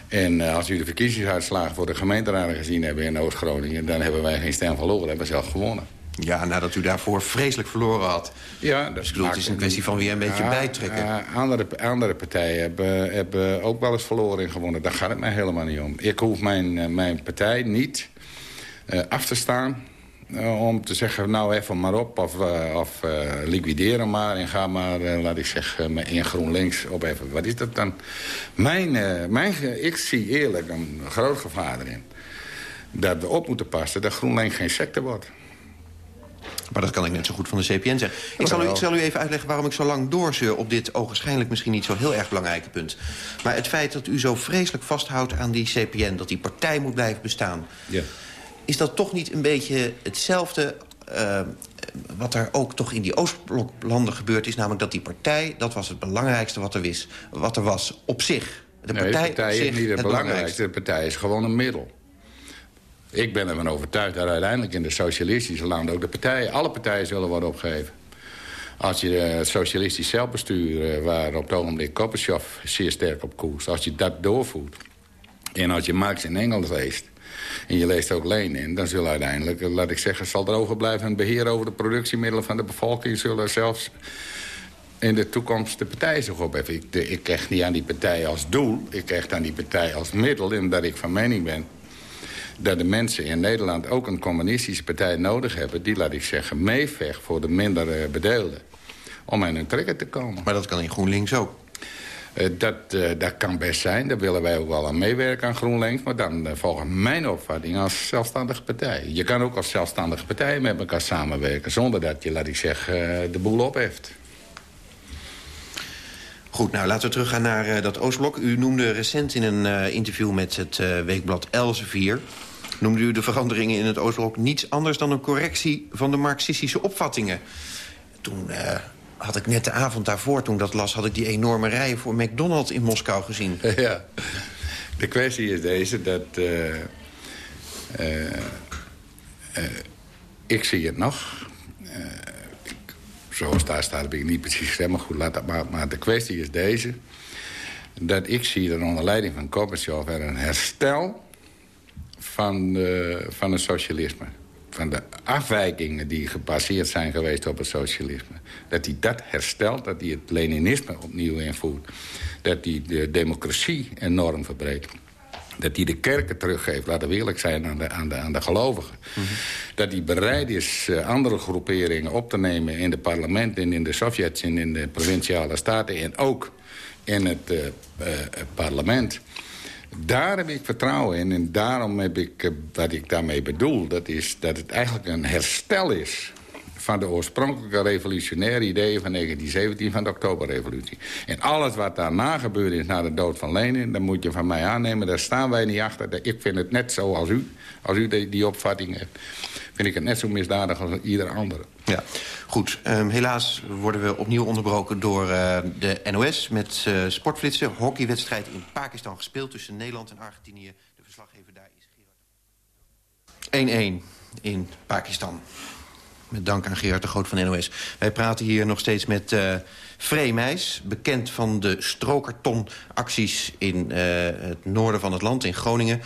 En uh, als u de verkiezingsuitslagen voor de gemeenteraden gezien hebben in Oost-Groningen... dan hebben wij geen stem verloren, hebben we zelf gewonnen. Ja, nadat u daarvoor vreselijk verloren had. Ja, dat dus ik bedoel, het is een kwestie van weer een beetje bijtrekken. Ja, andere, andere partijen hebben, hebben ook wel eens verloren en gewonnen. Daar gaat het mij helemaal niet om. Ik hoef mijn, mijn partij niet uh, af te staan om te zeggen, nou even maar op of, uh, of uh, liquideren maar... en ga maar, laat ik zeggen, in GroenLinks op even. Wat is dat dan? Mijn, mijn, ik zie eerlijk een groot gevaar erin. Dat we op moeten passen dat GroenLinks geen secte wordt. Maar dat kan ik net zo goed van de CPN zeggen. Ik zal, u, ik zal u even uitleggen waarom ik zo lang doorzeur... op dit ogenschijnlijk misschien niet zo heel erg belangrijke punt. Maar het feit dat u zo vreselijk vasthoudt aan die CPN... dat die partij moet blijven bestaan... Ja is dat toch niet een beetje hetzelfde... Uh, wat er ook toch in die Oostbloklanden gebeurd is... namelijk dat die partij, dat was het belangrijkste wat er, wist, wat er was op zich. De partij, nee, de partij is niet het, het belangrijkste. De partij is gewoon een middel. Ik ben ervan overtuigd dat uiteindelijk in de socialistische landen... ook de partijen, alle partijen zullen worden opgegeven. Als je het socialistisch zelfbestuur, waar op het ogenblik Koppershoff zeer sterk op koers... als je dat doorvoert en als je Marx en Engels leest... en je leest ook Lenin, dan zullen uiteindelijk, laat ik zeggen... zal er overblijven een beheer over de productiemiddelen van de bevolking... zullen zelfs in de toekomst de partij zich opheffen. Ik, ik krijg niet aan die partij als doel, ik krijg aan die partij als middel... omdat ik van mening ben dat de mensen in Nederland ook een communistische partij nodig hebben... die, laat ik zeggen, meevecht voor de minder bedeelden. Om aan hun trekken te komen. Maar dat kan in GroenLinks ook. Uh, dat, uh, dat kan best zijn. Daar willen wij ook wel aan meewerken aan GroenLinks. Maar dan uh, volgens mijn opvatting als zelfstandige partij. Je kan ook als zelfstandige partij met elkaar samenwerken... zonder dat je, laat ik zeggen, de boel opheft. Goed, nou laten we teruggaan naar dat Oostblok. U noemde recent in een interview met het weekblad Elsevier... noemde u de veranderingen in het Oostblok niets anders dan een correctie van de marxistische opvattingen. Toen had ik net de avond daarvoor, toen dat las... had ik die enorme rijen voor McDonald's in Moskou gezien. Ja, de kwestie is deze, dat... ik zie het nog zoals daar staat, heb ik niet precies gezegd. Maar goed, laat dat maar. Maar de kwestie is deze. Dat ik zie dat onder leiding van Gorbachev er een herstel van, van het socialisme. Van de afwijkingen die gebaseerd zijn geweest op het socialisme. Dat hij dat herstelt, dat hij het Leninisme opnieuw invoert. Dat hij de democratie enorm verbreedt dat hij de kerken teruggeeft, laten we eerlijk zijn, aan de, aan de, aan de gelovigen. Mhm. Dat hij bereid is uh, andere groeperingen op te nemen in de parlement... en in de Sovjets en in de provinciale staten... en ook in het uh, uh, parlement. Daar heb ik vertrouwen in. En daarom heb ik, wat ik daarmee bedoel... Dat, is dat het eigenlijk een herstel is van de oorspronkelijke revolutionaire ideeën van 1917 van de Oktoberrevolutie. En alles wat daarna gebeurd is na de dood van Lenin, dan moet je van mij aannemen, daar staan wij niet achter. Ik vind het net zo als u, als u die, die opvatting hebt, vind ik het net zo misdadig als ieder andere. Ja, goed. Um, helaas worden we opnieuw onderbroken door uh, de NOS met uh, sportflitsen. Hockeywedstrijd in Pakistan gespeeld tussen Nederland en Argentinië. De verslaggever daar is Gerard. 1-1 in Pakistan. Met dank aan Gerard de Groot van NOS. Wij praten hier nog steeds met uh, bekend van de strokertonacties in het noorden van het land, in Groningen.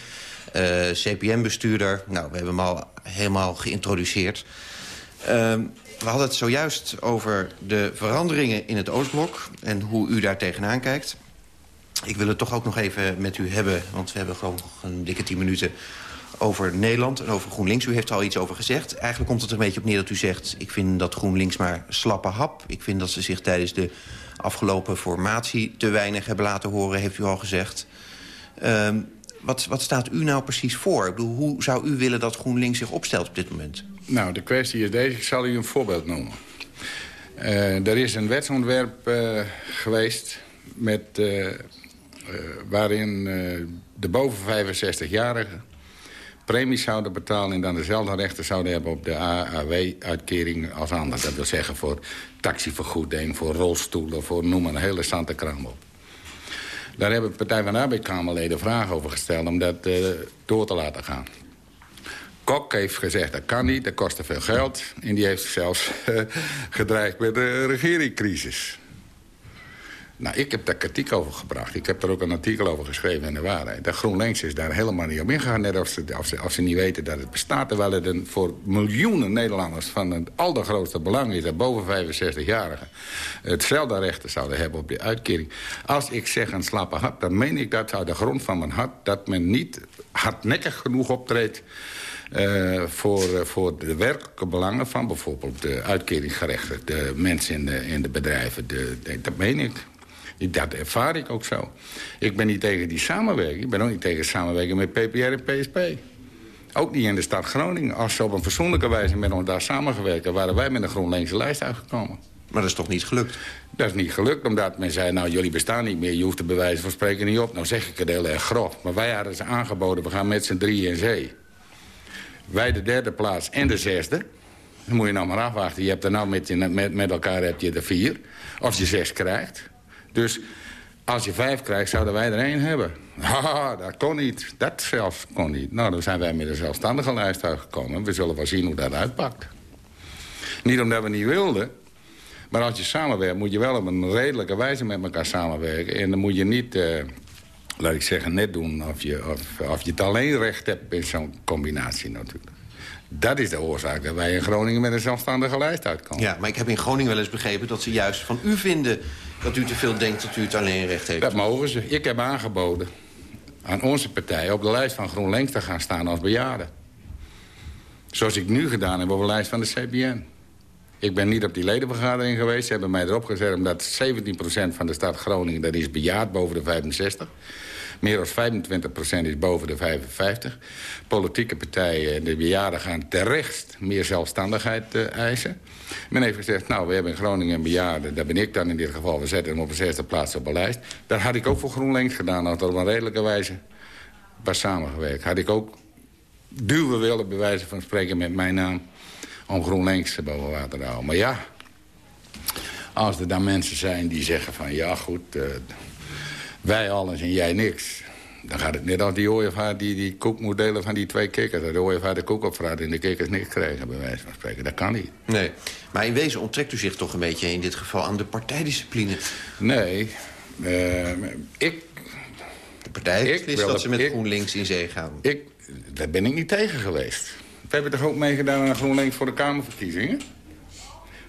CPM-bestuurder, nou, we hebben hem al helemaal geïntroduceerd. Ehm, we hadden het zojuist over de veranderingen in het Oostblok... en hoe u daar tegenaan kijkt. Ik wil het toch ook nog even met u hebben, want we hebben gewoon nog een dikke tien minuten over Nederland en over GroenLinks. U heeft er al iets over gezegd. Eigenlijk komt het een beetje op neer dat u zegt... ik vind dat GroenLinks maar slappe hap. Ik vind dat ze zich tijdens de afgelopen formatie te weinig hebben laten horen... heeft u al gezegd. Um, wat, wat staat u nou precies voor? Ik bedoel, hoe zou u willen dat GroenLinks zich opstelt op dit moment? Nou, de kwestie is deze. Ik zal u een voorbeeld noemen. Uh, er is een wetsontwerp uh, geweest met, uh, waarin de boven 65-jarigen premies zouden betalen... en dan dezelfde rechten zouden hebben op de AAW-uitkering als anderen. Dat wil zeggen voor taxivergoeding, voor rolstoelen, voor noem maar een hele stante kram op. Daar hebben Partij van de Arbeid-Kamerleden vragen over gesteld... om dat uh, door te laten gaan. Kok heeft gezegd dat kan niet, dat kost te veel geld. En die heeft zelfs uh, gedreigd met de regeringscrisis. Nou, ik heb daar kritiek over gebracht. Ik heb er ook een artikel over geschreven in de waarheid. De GroenLinks is daar helemaal niet op ingegaan. Net of ze, of ze, of ze niet weten dat het bestaat. Terwijl het voor miljoenen Nederlanders van het allergrootste belang is... dat boven 65-jarigen hetzelfde rechten zouden hebben op die uitkering. Als ik zeg een slappe hart, dan meen ik dat uit de grond van mijn hart... dat men niet hardnekkig genoeg optreedt... Uh, voor, uh, voor de werkelijke belangen van bijvoorbeeld de uitkeringsgerechten... de mensen in de, in de bedrijven, de, de, dat meen ik. Dat ervaar ik ook zo. Ik ben niet tegen die samenwerking. Ik ben ook niet tegen samenwerking met PPR en PSP. Ook niet in de stad Groningen. Als ze op een fatsoenlijke wijze met ons daar samengewerkt... waren wij met een GroenLinkse lijst uitgekomen. Maar dat is toch niet gelukt? Dat is niet gelukt, omdat men zei... nou, jullie bestaan niet meer, je hoeft de bewijzen van spreken niet op. Nou zeg ik het heel erg grof. Maar wij hadden ze aangeboden, we gaan met z'n drieën in zee. Wij de derde plaats en de zesde. Dan moet je nou maar afwachten. Je hebt er nou met, met, met elkaar heb je er vier. Of je zes krijgt. Dus als je vijf krijgt, zouden wij er één hebben. Haha, dat kon niet. Dat zelfs kon niet. Nou, dan zijn wij met een zelfstandige lijst uitgekomen. We zullen wel zien hoe dat uitpakt. Niet omdat we niet wilden, Maar als je samenwerkt, moet je wel op een redelijke wijze met elkaar samenwerken. En dan moet je niet, uh, laat ik zeggen, net doen of je, of, of je het alleen recht hebt in zo'n combinatie natuurlijk. Dat is de oorzaak dat wij in Groningen met een zelfstandige lijst uitkomen. Ja, maar ik heb in Groningen wel eens begrepen dat ze juist van u vinden... dat u te veel denkt dat u het alleen recht heeft. Dat mogen ze. Ik heb aangeboden aan onze partij op de lijst van GroenLinks te gaan staan als bejaarde. Zoals ik nu gedaan heb op de lijst van de CBN. Ik ben niet op die ledenvergadering geweest. Ze hebben mij erop gezet omdat 17% van de stad Groningen... dat is bejaard boven de 65. Meer dan 25% is boven de 55. Politieke partijen en de bejaarden gaan terecht meer zelfstandigheid uh, eisen. Men heeft gezegd, nou, we hebben in Groningen een bejaarde. Daar ben ik dan in dit geval. We zetten hem op de zesde plaats op de lijst. Dat had ik ook voor GroenLinks gedaan. Dat op een redelijke wijze was samengewerkt. Had ik ook duwen willen, bij wijze van spreken, met mijn naam... om GroenLinks boven water te houden. Maar ja, als er dan mensen zijn die zeggen van... ja, goed, uh, wij alles en jij niks. Dan gaat het net als die ooievaar die die koek moet delen van die twee kikkers. Dat de ooievaar de koek opvraagt en de kikkers niks krijgen, bij wijze van spreken. Dat kan niet. Nee, maar in wezen onttrekt u zich toch een beetje in dit geval aan de partijdiscipline? Nee, uh, ik... De partij beslist dat ze met ik, GroenLinks in zee gaan. Ik, daar ben ik niet tegen geweest. We hebben toch ook meegedaan aan GroenLinks voor de Kamerverkiezingen?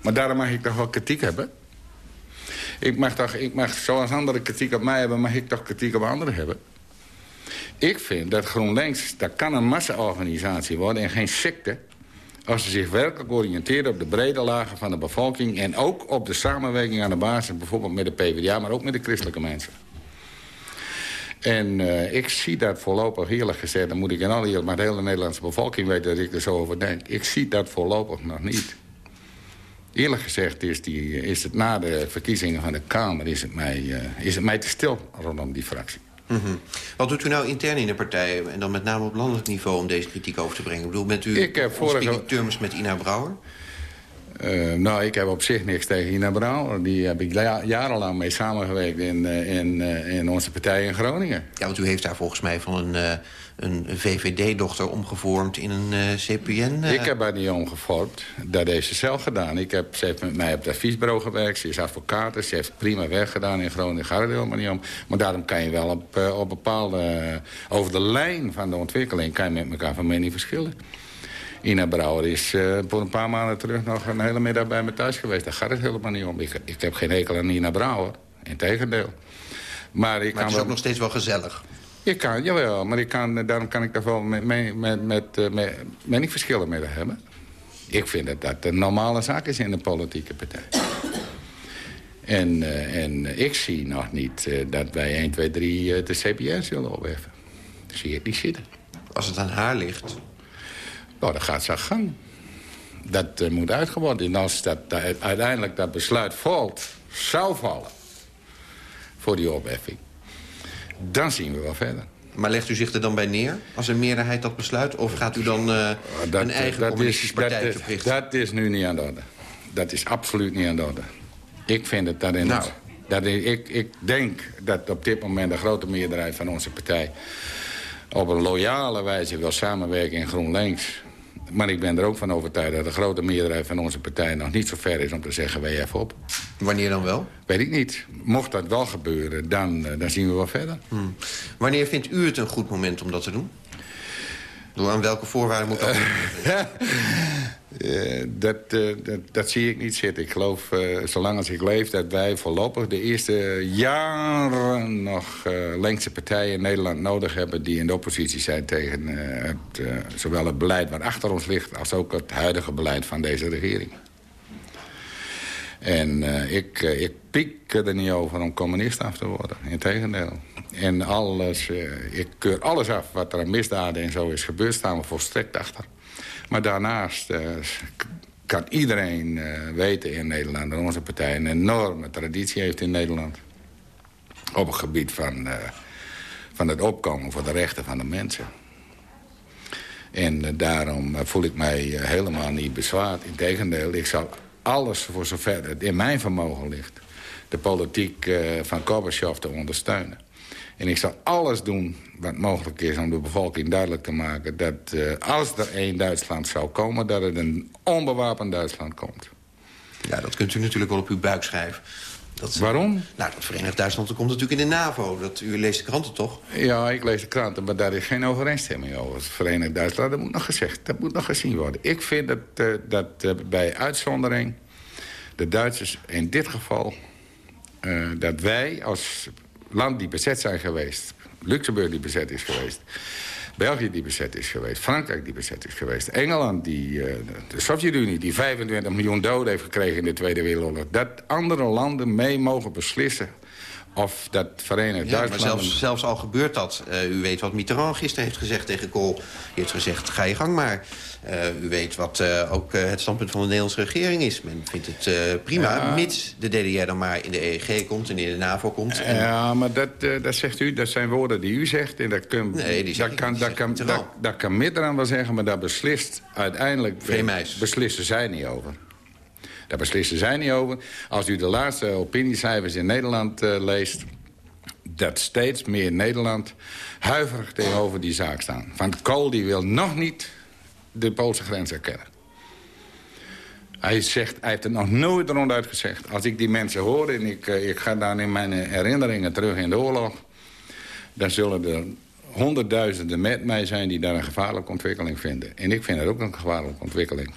Maar daarom mag ik toch wel kritiek hebben? Ik mag toch, ik mag, zoals anderen kritiek op mij hebben... mag ik toch kritiek op anderen hebben? Ik vind dat GroenLinks, dat kan een massa-organisatie worden... en geen secte, als ze zich werkelijk oriënteren op de brede lagen van de bevolking... en ook op de samenwerking aan de basis, bijvoorbeeld met de PvdA... maar ook met de christelijke mensen. En uh, ik zie dat voorlopig, eerlijk gezegd... dan moet ik in alle eerlijk, maar de hele Nederlandse bevolking weet dat ik er zo over denk. Ik zie dat voorlopig nog niet. Eerlijk gezegd is, die, is het na de verkiezingen van de Kamer... is het mij, uh, is het mij te stil rondom die fractie. Mm -hmm. Wat doet u nou intern in de partij, en dan met name op landelijk niveau... om deze kritiek over te brengen? Ik bedoel, bent u ik heb vorige... terms met Ina Brouwer? Uh, nou, ik heb op zich niks tegen Ina Brouwer. Die heb ik jarenlang mee samengewerkt in, uh, in, uh, in onze partij in Groningen. Ja, want u heeft daar volgens mij van een, een VVD-dochter omgevormd in een CPN. Ik heb haar niet omgevormd. Dat heeft ze zelf gedaan. Ik heb, ze heeft met mij op het adviesbureau gewerkt. Ze is advocaat. Ze heeft prima werk gedaan in Groningen. Helemaal niet om. Maar daarom kan je wel op, op bepaalde... over de lijn van de ontwikkeling kan je met elkaar van mening verschillen. Ina Brouwer is uh, voor een paar maanden terug nog een hele middag bij me thuis geweest. Daar gaat het helemaal niet om. Ik, ik heb geen hekel aan Ina Brouwer. Integendeel. Maar, ik maar het is ook nog steeds wel gezellig. Ik kan, jawel, maar ik kan, daarom kan ik daar wel met, met, met, met, met meningsverschillen mee hebben. Ik vind dat dat een normale zaak is in een politieke partij. En, uh, en ik zie nog niet uh, dat wij 1, 2, 3 de CPN zullen opheffen. Dat zie ik niet zitten. Als het aan haar ligt, nou, dan gaat ze gang. Dat uh, moet uitgewoond. En als dat, dat, uiteindelijk dat besluit valt, zou vallen... voor die opheffing, dan zien we wel verder. Maar legt u zich er dan bij neer als een meerderheid dat besluit? Of gaat u dan uh, dat, een eigen dat communistische partij dat? Dat is nu niet aan de orde. Dat is absoluut niet aan de orde. Ik vind het daarin... Nou. Dat ik, ik denk dat op dit moment de grote meerderheid van onze partij... op een loyale wijze wil samenwerken in GroenLinks... Maar ik ben er ook van overtuigd dat de grote meerderheid van onze partij... nog niet zo ver is om te zeggen, wij even op. Wanneer dan wel? Weet ik niet. Mocht dat wel gebeuren, dan, uh, dan zien we wel verder. Hmm. Wanneer vindt u het een goed moment om dat te doen? Door aan welke voorwaarden moet dat? Uh, dat, uh, dat, dat, zie ik niet zitten. Ik geloof, uh, zolang als ik leef, dat wij voorlopig de eerste jaren... nog linkse partijen in Nederland nodig hebben... die in de oppositie zijn tegen het, zowel het beleid wat achter ons ligt... als ook het huidige beleid van deze regering. En ik, ik piek er niet over om communist af te worden. Integendeel. En alles, ik keur alles af wat er aan misdaden en zo is gebeurd... staan we volstrekt achter. Maar daarnaast uh, kan iedereen uh, weten in Nederland... dat onze partij een enorme traditie heeft in Nederland. Op het gebied van, van het opkomen voor de rechten van de mensen. En daarom voel ik mij helemaal niet bezwaard. Integendeel, ik zal alles voor zover het in mijn vermogen ligt... de politiek van Gorbachev te ondersteunen. En ik zal alles doen wat mogelijk is om de bevolking duidelijk te maken... dat uh, als er één Duitsland zou komen, dat het een onbewapend Duitsland komt. Ja, dat kunt u natuurlijk wel op uw buik schrijven. Dat, Waarom? Nou, dat Verenigd Duitsland dat komt natuurlijk in de NAVO. Dat, u leest de kranten toch? Ja, ik lees de kranten, maar daar is geen overeenstemming over. Het Verenigd Duitsland, dat moet nog gezegd, dat moet nog gezien worden. Ik vind dat, uh, dat uh, bij uitzondering de Duitsers in dit geval... Uh, dat wij als land die bezet zijn geweest... Luxemburg die bezet is geweest... België die bezet is geweest, Frankrijk die bezet is geweest... Engeland, die, uh, de Sovjet-Unie, die 25 miljoen doden heeft gekregen in de Tweede Wereldoorlog... dat andere landen mee mogen beslissen of dat Verenigd ja, Duitsland... maar zelfs, zelfs al gebeurt dat. Uh, u weet wat Mitterrand gisteren heeft gezegd tegen Kool. Die heeft gezegd, ga je gang maar. Uh, u weet wat uh, ook het standpunt van de Nederlandse regering is. Men vindt het prima, ja. mits de DDR dan maar in de EEG komt... en in de NAVO komt. En... Ja, maar dat, dat zegt u, dat zijn woorden die u zegt. En dat, kun, nee, die dat, kan, dat, kan, dat, dat kan Mitterrand wel zeggen, maar dat beslist uiteindelijk... beslissen zij niet over. Daar beslissen zij niet over. Als u de laatste opiniecijfers in Nederland uh, leest dat steeds meer Nederland huiverig tegenover die zaak staan. Van Kool die wil nog niet de Poolse grens erkennen. Hij, zegt, hij heeft het nog nooit ronduit gezegd. Als ik die mensen hoor en ik, uh, ik ga dan in mijn herinneringen terug in de oorlog... dan zullen er honderdduizenden met mij zijn die daar een gevaarlijke ontwikkeling vinden. En ik vind het ook een gevaarlijke ontwikkeling.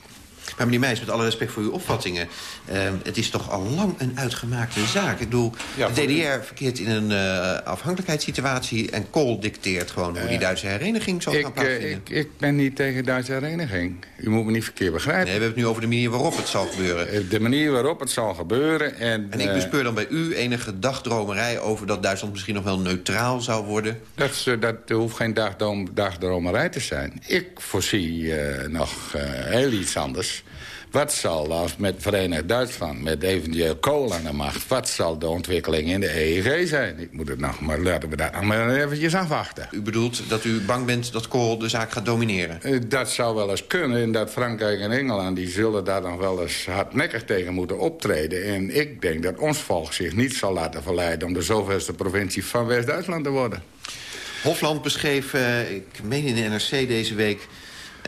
Maar meneer Meijs, met alle respect voor uw opvattingen... Uh, het is toch al lang een uitgemaakte zaak. Ik bedoel, ja, de DDR verkeert in een uh, afhankelijkheidssituatie... en Kool dicteert gewoon hoe die Duitse hereniging zal ik, gaan plaatsvinden. Ik, ik, ben niet tegen Duitse hereniging. U moet me niet verkeerd begrijpen. Nee, we hebben het nu over de manier waarop het zal gebeuren. De manier waarop het zal gebeuren. En, en ik bespeur dan bij u enige dagdromerij... over dat Duitsland misschien nog wel neutraal zou worden. Dat, dat hoeft geen dagdroom, dagdromerij te zijn. Ik voorzie nog heel iets anders. Wat zal als met Verenigd Duitsland, met eventueel kool aan de macht... wat zal de ontwikkeling in de EEG zijn? Ik moet het nog maar, laten we dat nog maar eventjes afwachten. U bedoelt dat u bang bent dat kool de zaak gaat domineren? Uh, dat zou wel eens kunnen. En dat Frankrijk en Engeland die zullen daar nog wel eens hardnekkig tegen moeten optreden. En ik denk dat ons volk zich niet zal laten verleiden... om de zoveelste provincie van West-Duitsland te worden. Hofland beschreef, uh, ik meen in de NRC deze week...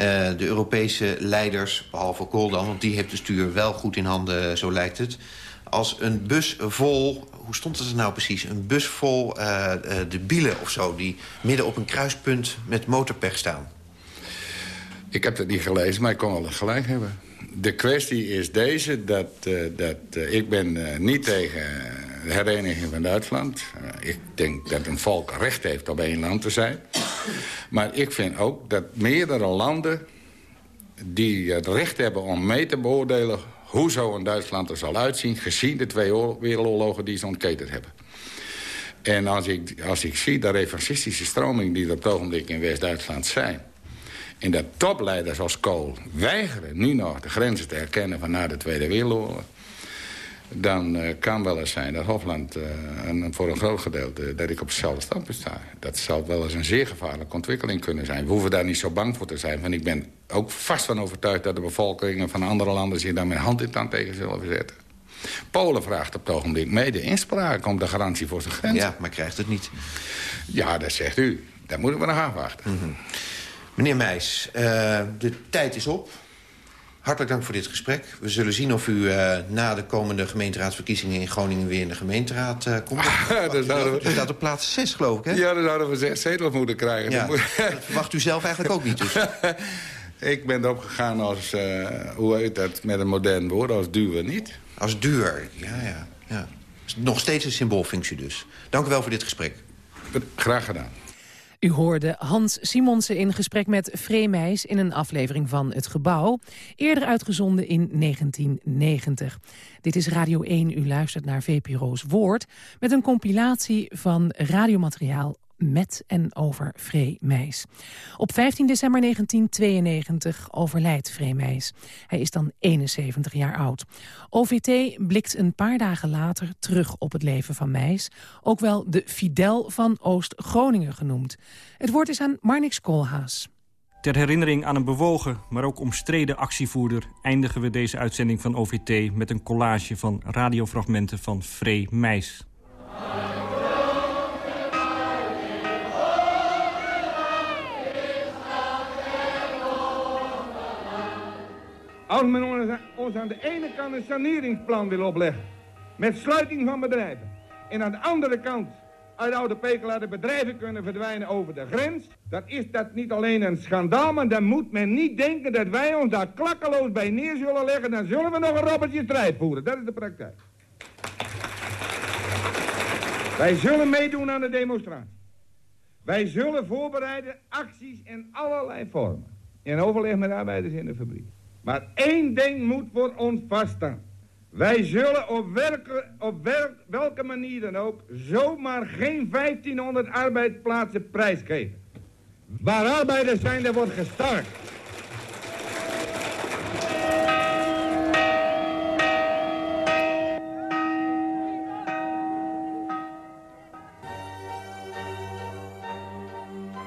Uh, de Europese leiders, behalve Kool dan... want die heeft de stuur wel goed in handen, zo lijkt het... als een bus vol, hoe stond het er nou precies? Een bus vol uh, uh, de bielen of zo... die midden op een kruispunt met motorpech staan. Ik heb het niet gelezen, maar ik kon wel gelijk hebben. De kwestie is deze, dat, dat ik ben niet tegen de hereniging van Duitsland. ik denk dat een volk recht heeft om één land te zijn... Maar ik vind ook dat meerdere landen die het recht hebben om mee te beoordelen... hoe zo een Duitsland er zal uitzien... gezien de twee wereldoorlogen die ze ontketend hebben. En als ik, als ik zie de refascistische stroming die er op het ogenblik in West-Duitsland zijn... en dat topleiders als Kool weigeren nu nog de grenzen te erkennen van na de Tweede Wereldoorlog dan uh, kan wel eens zijn dat Hofland uh, een, voor een groot gedeelte... dat ik op hetzelfde standpunt sta. Dat zou wel eens een zeer gevaarlijke ontwikkeling kunnen zijn. We hoeven daar niet zo bang voor te zijn. Want ik ben ook vast van overtuigd dat de bevolkingen van andere landen... zich daar met hand in tand tegen zullen verzetten. Polen vraagt op het ogenblik mede inspraak om de garantie voor zijn grens. Ja, maar krijgt het niet. Ja, dat zegt u. Daar moeten we nog afwachten. Mm -hmm. Meneer Meijs, uh, de tijd is op. Hartelijk dank voor dit gesprek. We zullen zien of u uh, na de komende gemeenteraadsverkiezingen in Groningen weer in de gemeenteraad uh, komt. Ah, dat zouden we... staat op plaats 6, geloof ik, hè? Ja, dan zouden we zes zetels moeten krijgen. Ja, dat verwacht u zelf eigenlijk ook niet, dus. ik ben erop gegaan als, uh, hoe heet dat met een modern woord, als duur niet. Als duur, ja, ja. ja. Nog steeds een symboolfunctie dus. Dank u wel voor dit gesprek. Graag gedaan. U hoorde Hans Simonsen in gesprek met Vreemijs in een aflevering van Het Gebouw, eerder uitgezonden in 1990. Dit is Radio 1, u luistert naar VPRO's Woord, met een compilatie van radiomateriaal met en over Vreemijs. Op 15 december 1992 overlijdt Vreemijs. Hij is dan 71 jaar oud. OVT blikt een paar dagen later terug op het leven van Meis. Ook wel de Fidel van Oost-Groningen genoemd. Het woord is aan Marnix Koolhaas. Ter herinnering aan een bewogen, maar ook omstreden actievoerder... eindigen we deze uitzending van OVT met een collage van radiofragmenten van Vree Meis. Als men ons aan de ene kant een saneringsplan wil opleggen... met sluiting van bedrijven... en aan de andere kant uit Oude Pekela de bedrijven kunnen verdwijnen over de grens... dan is dat niet alleen een schandaal, maar dan moet men niet denken... dat wij ons daar klakkeloos bij neer zullen leggen... dan zullen we nog een robbertje strijd voeren. Dat is de praktijk. Wij zullen meedoen aan de demonstratie. Wij zullen voorbereiden acties in allerlei vormen. In overleg met arbeiders in de fabriek. Maar één ding moet voor ons vaststaan. Wij zullen op, welke, op welke manier dan ook zomaar geen 1500 arbeidsplaatsen prijsgeven. Waar arbeiders zijn, daar wordt gestart.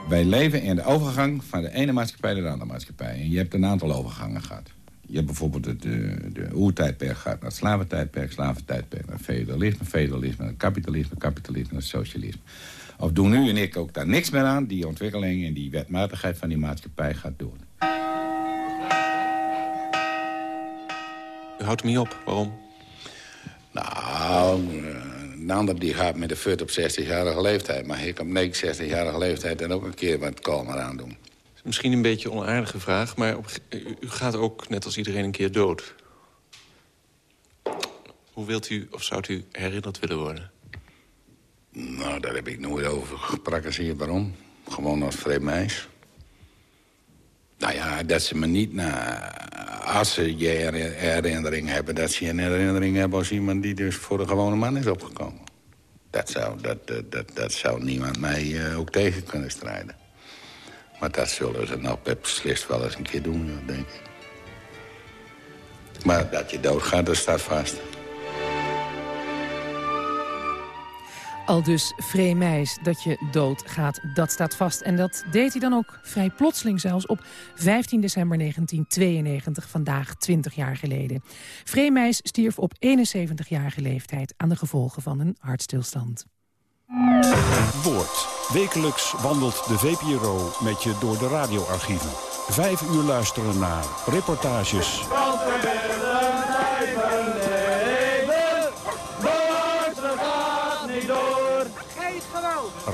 Wij leven in de overgang van de ene maatschappij naar de andere maatschappij. En je hebt een aantal overgangen gehad. Je hebt bijvoorbeeld het de, de oertijdperk gehad naar het slaventijdperk... slaventijdperk naar feudalisme, feudalisme naar kapitalisme... kapitalisme naar socialisme. Of doen u en ik ook daar niks meer aan... die ontwikkeling en die wetmatigheid van die maatschappij gaat door. U houdt hem niet op. Waarom? Nou, een ander die gaat met de fut op 60-jarige leeftijd. Maar ik op 69-jarige leeftijd en ook een keer wat kalmer aan doen. Misschien een beetje een onaardige vraag, maar op, u gaat ook net als iedereen een keer dood. Hoe wilt u of zou u herinnerd willen worden? Nou, daar heb ik nooit over geprakkezeerd. Waarom? Gewoon als vreemd meis. Nou ja, dat ze me niet na... Als ze je herinnering hebben, dat ze een herinnering hebben... als iemand die dus voor de gewone man is opgekomen. Dat zou, dat, dat, dat, zou niemand mij uh, ook tegen kunnen strijden. Maar dat zullen ze nou beslist wel eens een keer doen, denk ik. Maar dat je doodgaat, dat staat vast. Al dus Vreemijs dat je doodgaat, dat staat vast. En dat deed hij dan ook vrij plotseling zelfs op 15 december 1992, vandaag 20 jaar geleden. Vreemijs stierf op 71-jarige leeftijd aan de gevolgen van een hartstilstand. Woord. Wekelijks wandelt de VPRO met je door de radioarchieven. Vijf uur luisteren naar reportages.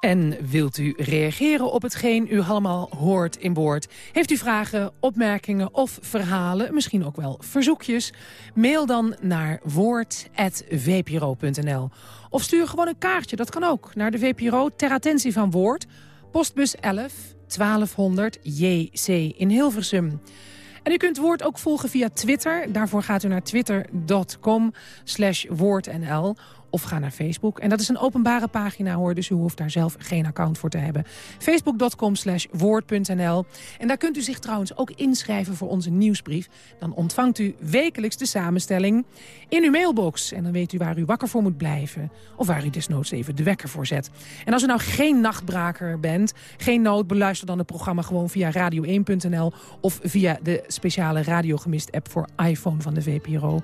En wilt u reageren op hetgeen u allemaal hoort in woord? Heeft u vragen, opmerkingen of verhalen, misschien ook wel verzoekjes? Mail dan naar woord.vpro.nl. Of stuur gewoon een kaartje, dat kan ook, naar de VPRO ter attentie van Woord. Postbus 11 1200 JC in Hilversum. En u kunt Woord ook volgen via Twitter. Daarvoor gaat u naar twitter.com woordnl of ga naar Facebook. En dat is een openbare pagina hoor, dus u hoeft daar zelf geen account voor te hebben. Facebook.com slash woord.nl. En daar kunt u zich trouwens ook inschrijven voor onze nieuwsbrief. Dan ontvangt u wekelijks de samenstelling in uw mailbox. En dan weet u waar u wakker voor moet blijven. Of waar u desnoods even de wekker voor zet. En als u nou geen nachtbraker bent, geen nood, beluister dan het programma gewoon via radio1.nl of via de speciale radiogemist app voor iPhone van de VPRO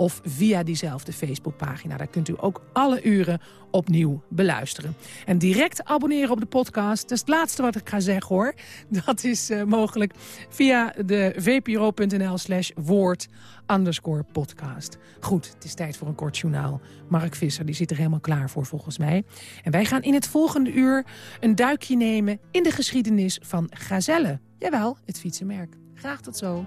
of via diezelfde Facebookpagina. Daar kunt u ook alle uren opnieuw beluisteren. En direct abonneren op de podcast, dat is het laatste wat ik ga zeggen hoor. Dat is uh, mogelijk via de vpro.nl slash woord underscore podcast. Goed, het is tijd voor een kort journaal. Mark Visser die zit er helemaal klaar voor volgens mij. En wij gaan in het volgende uur een duikje nemen in de geschiedenis van Gazelle. Jawel, het fietsenmerk. Graag tot zo.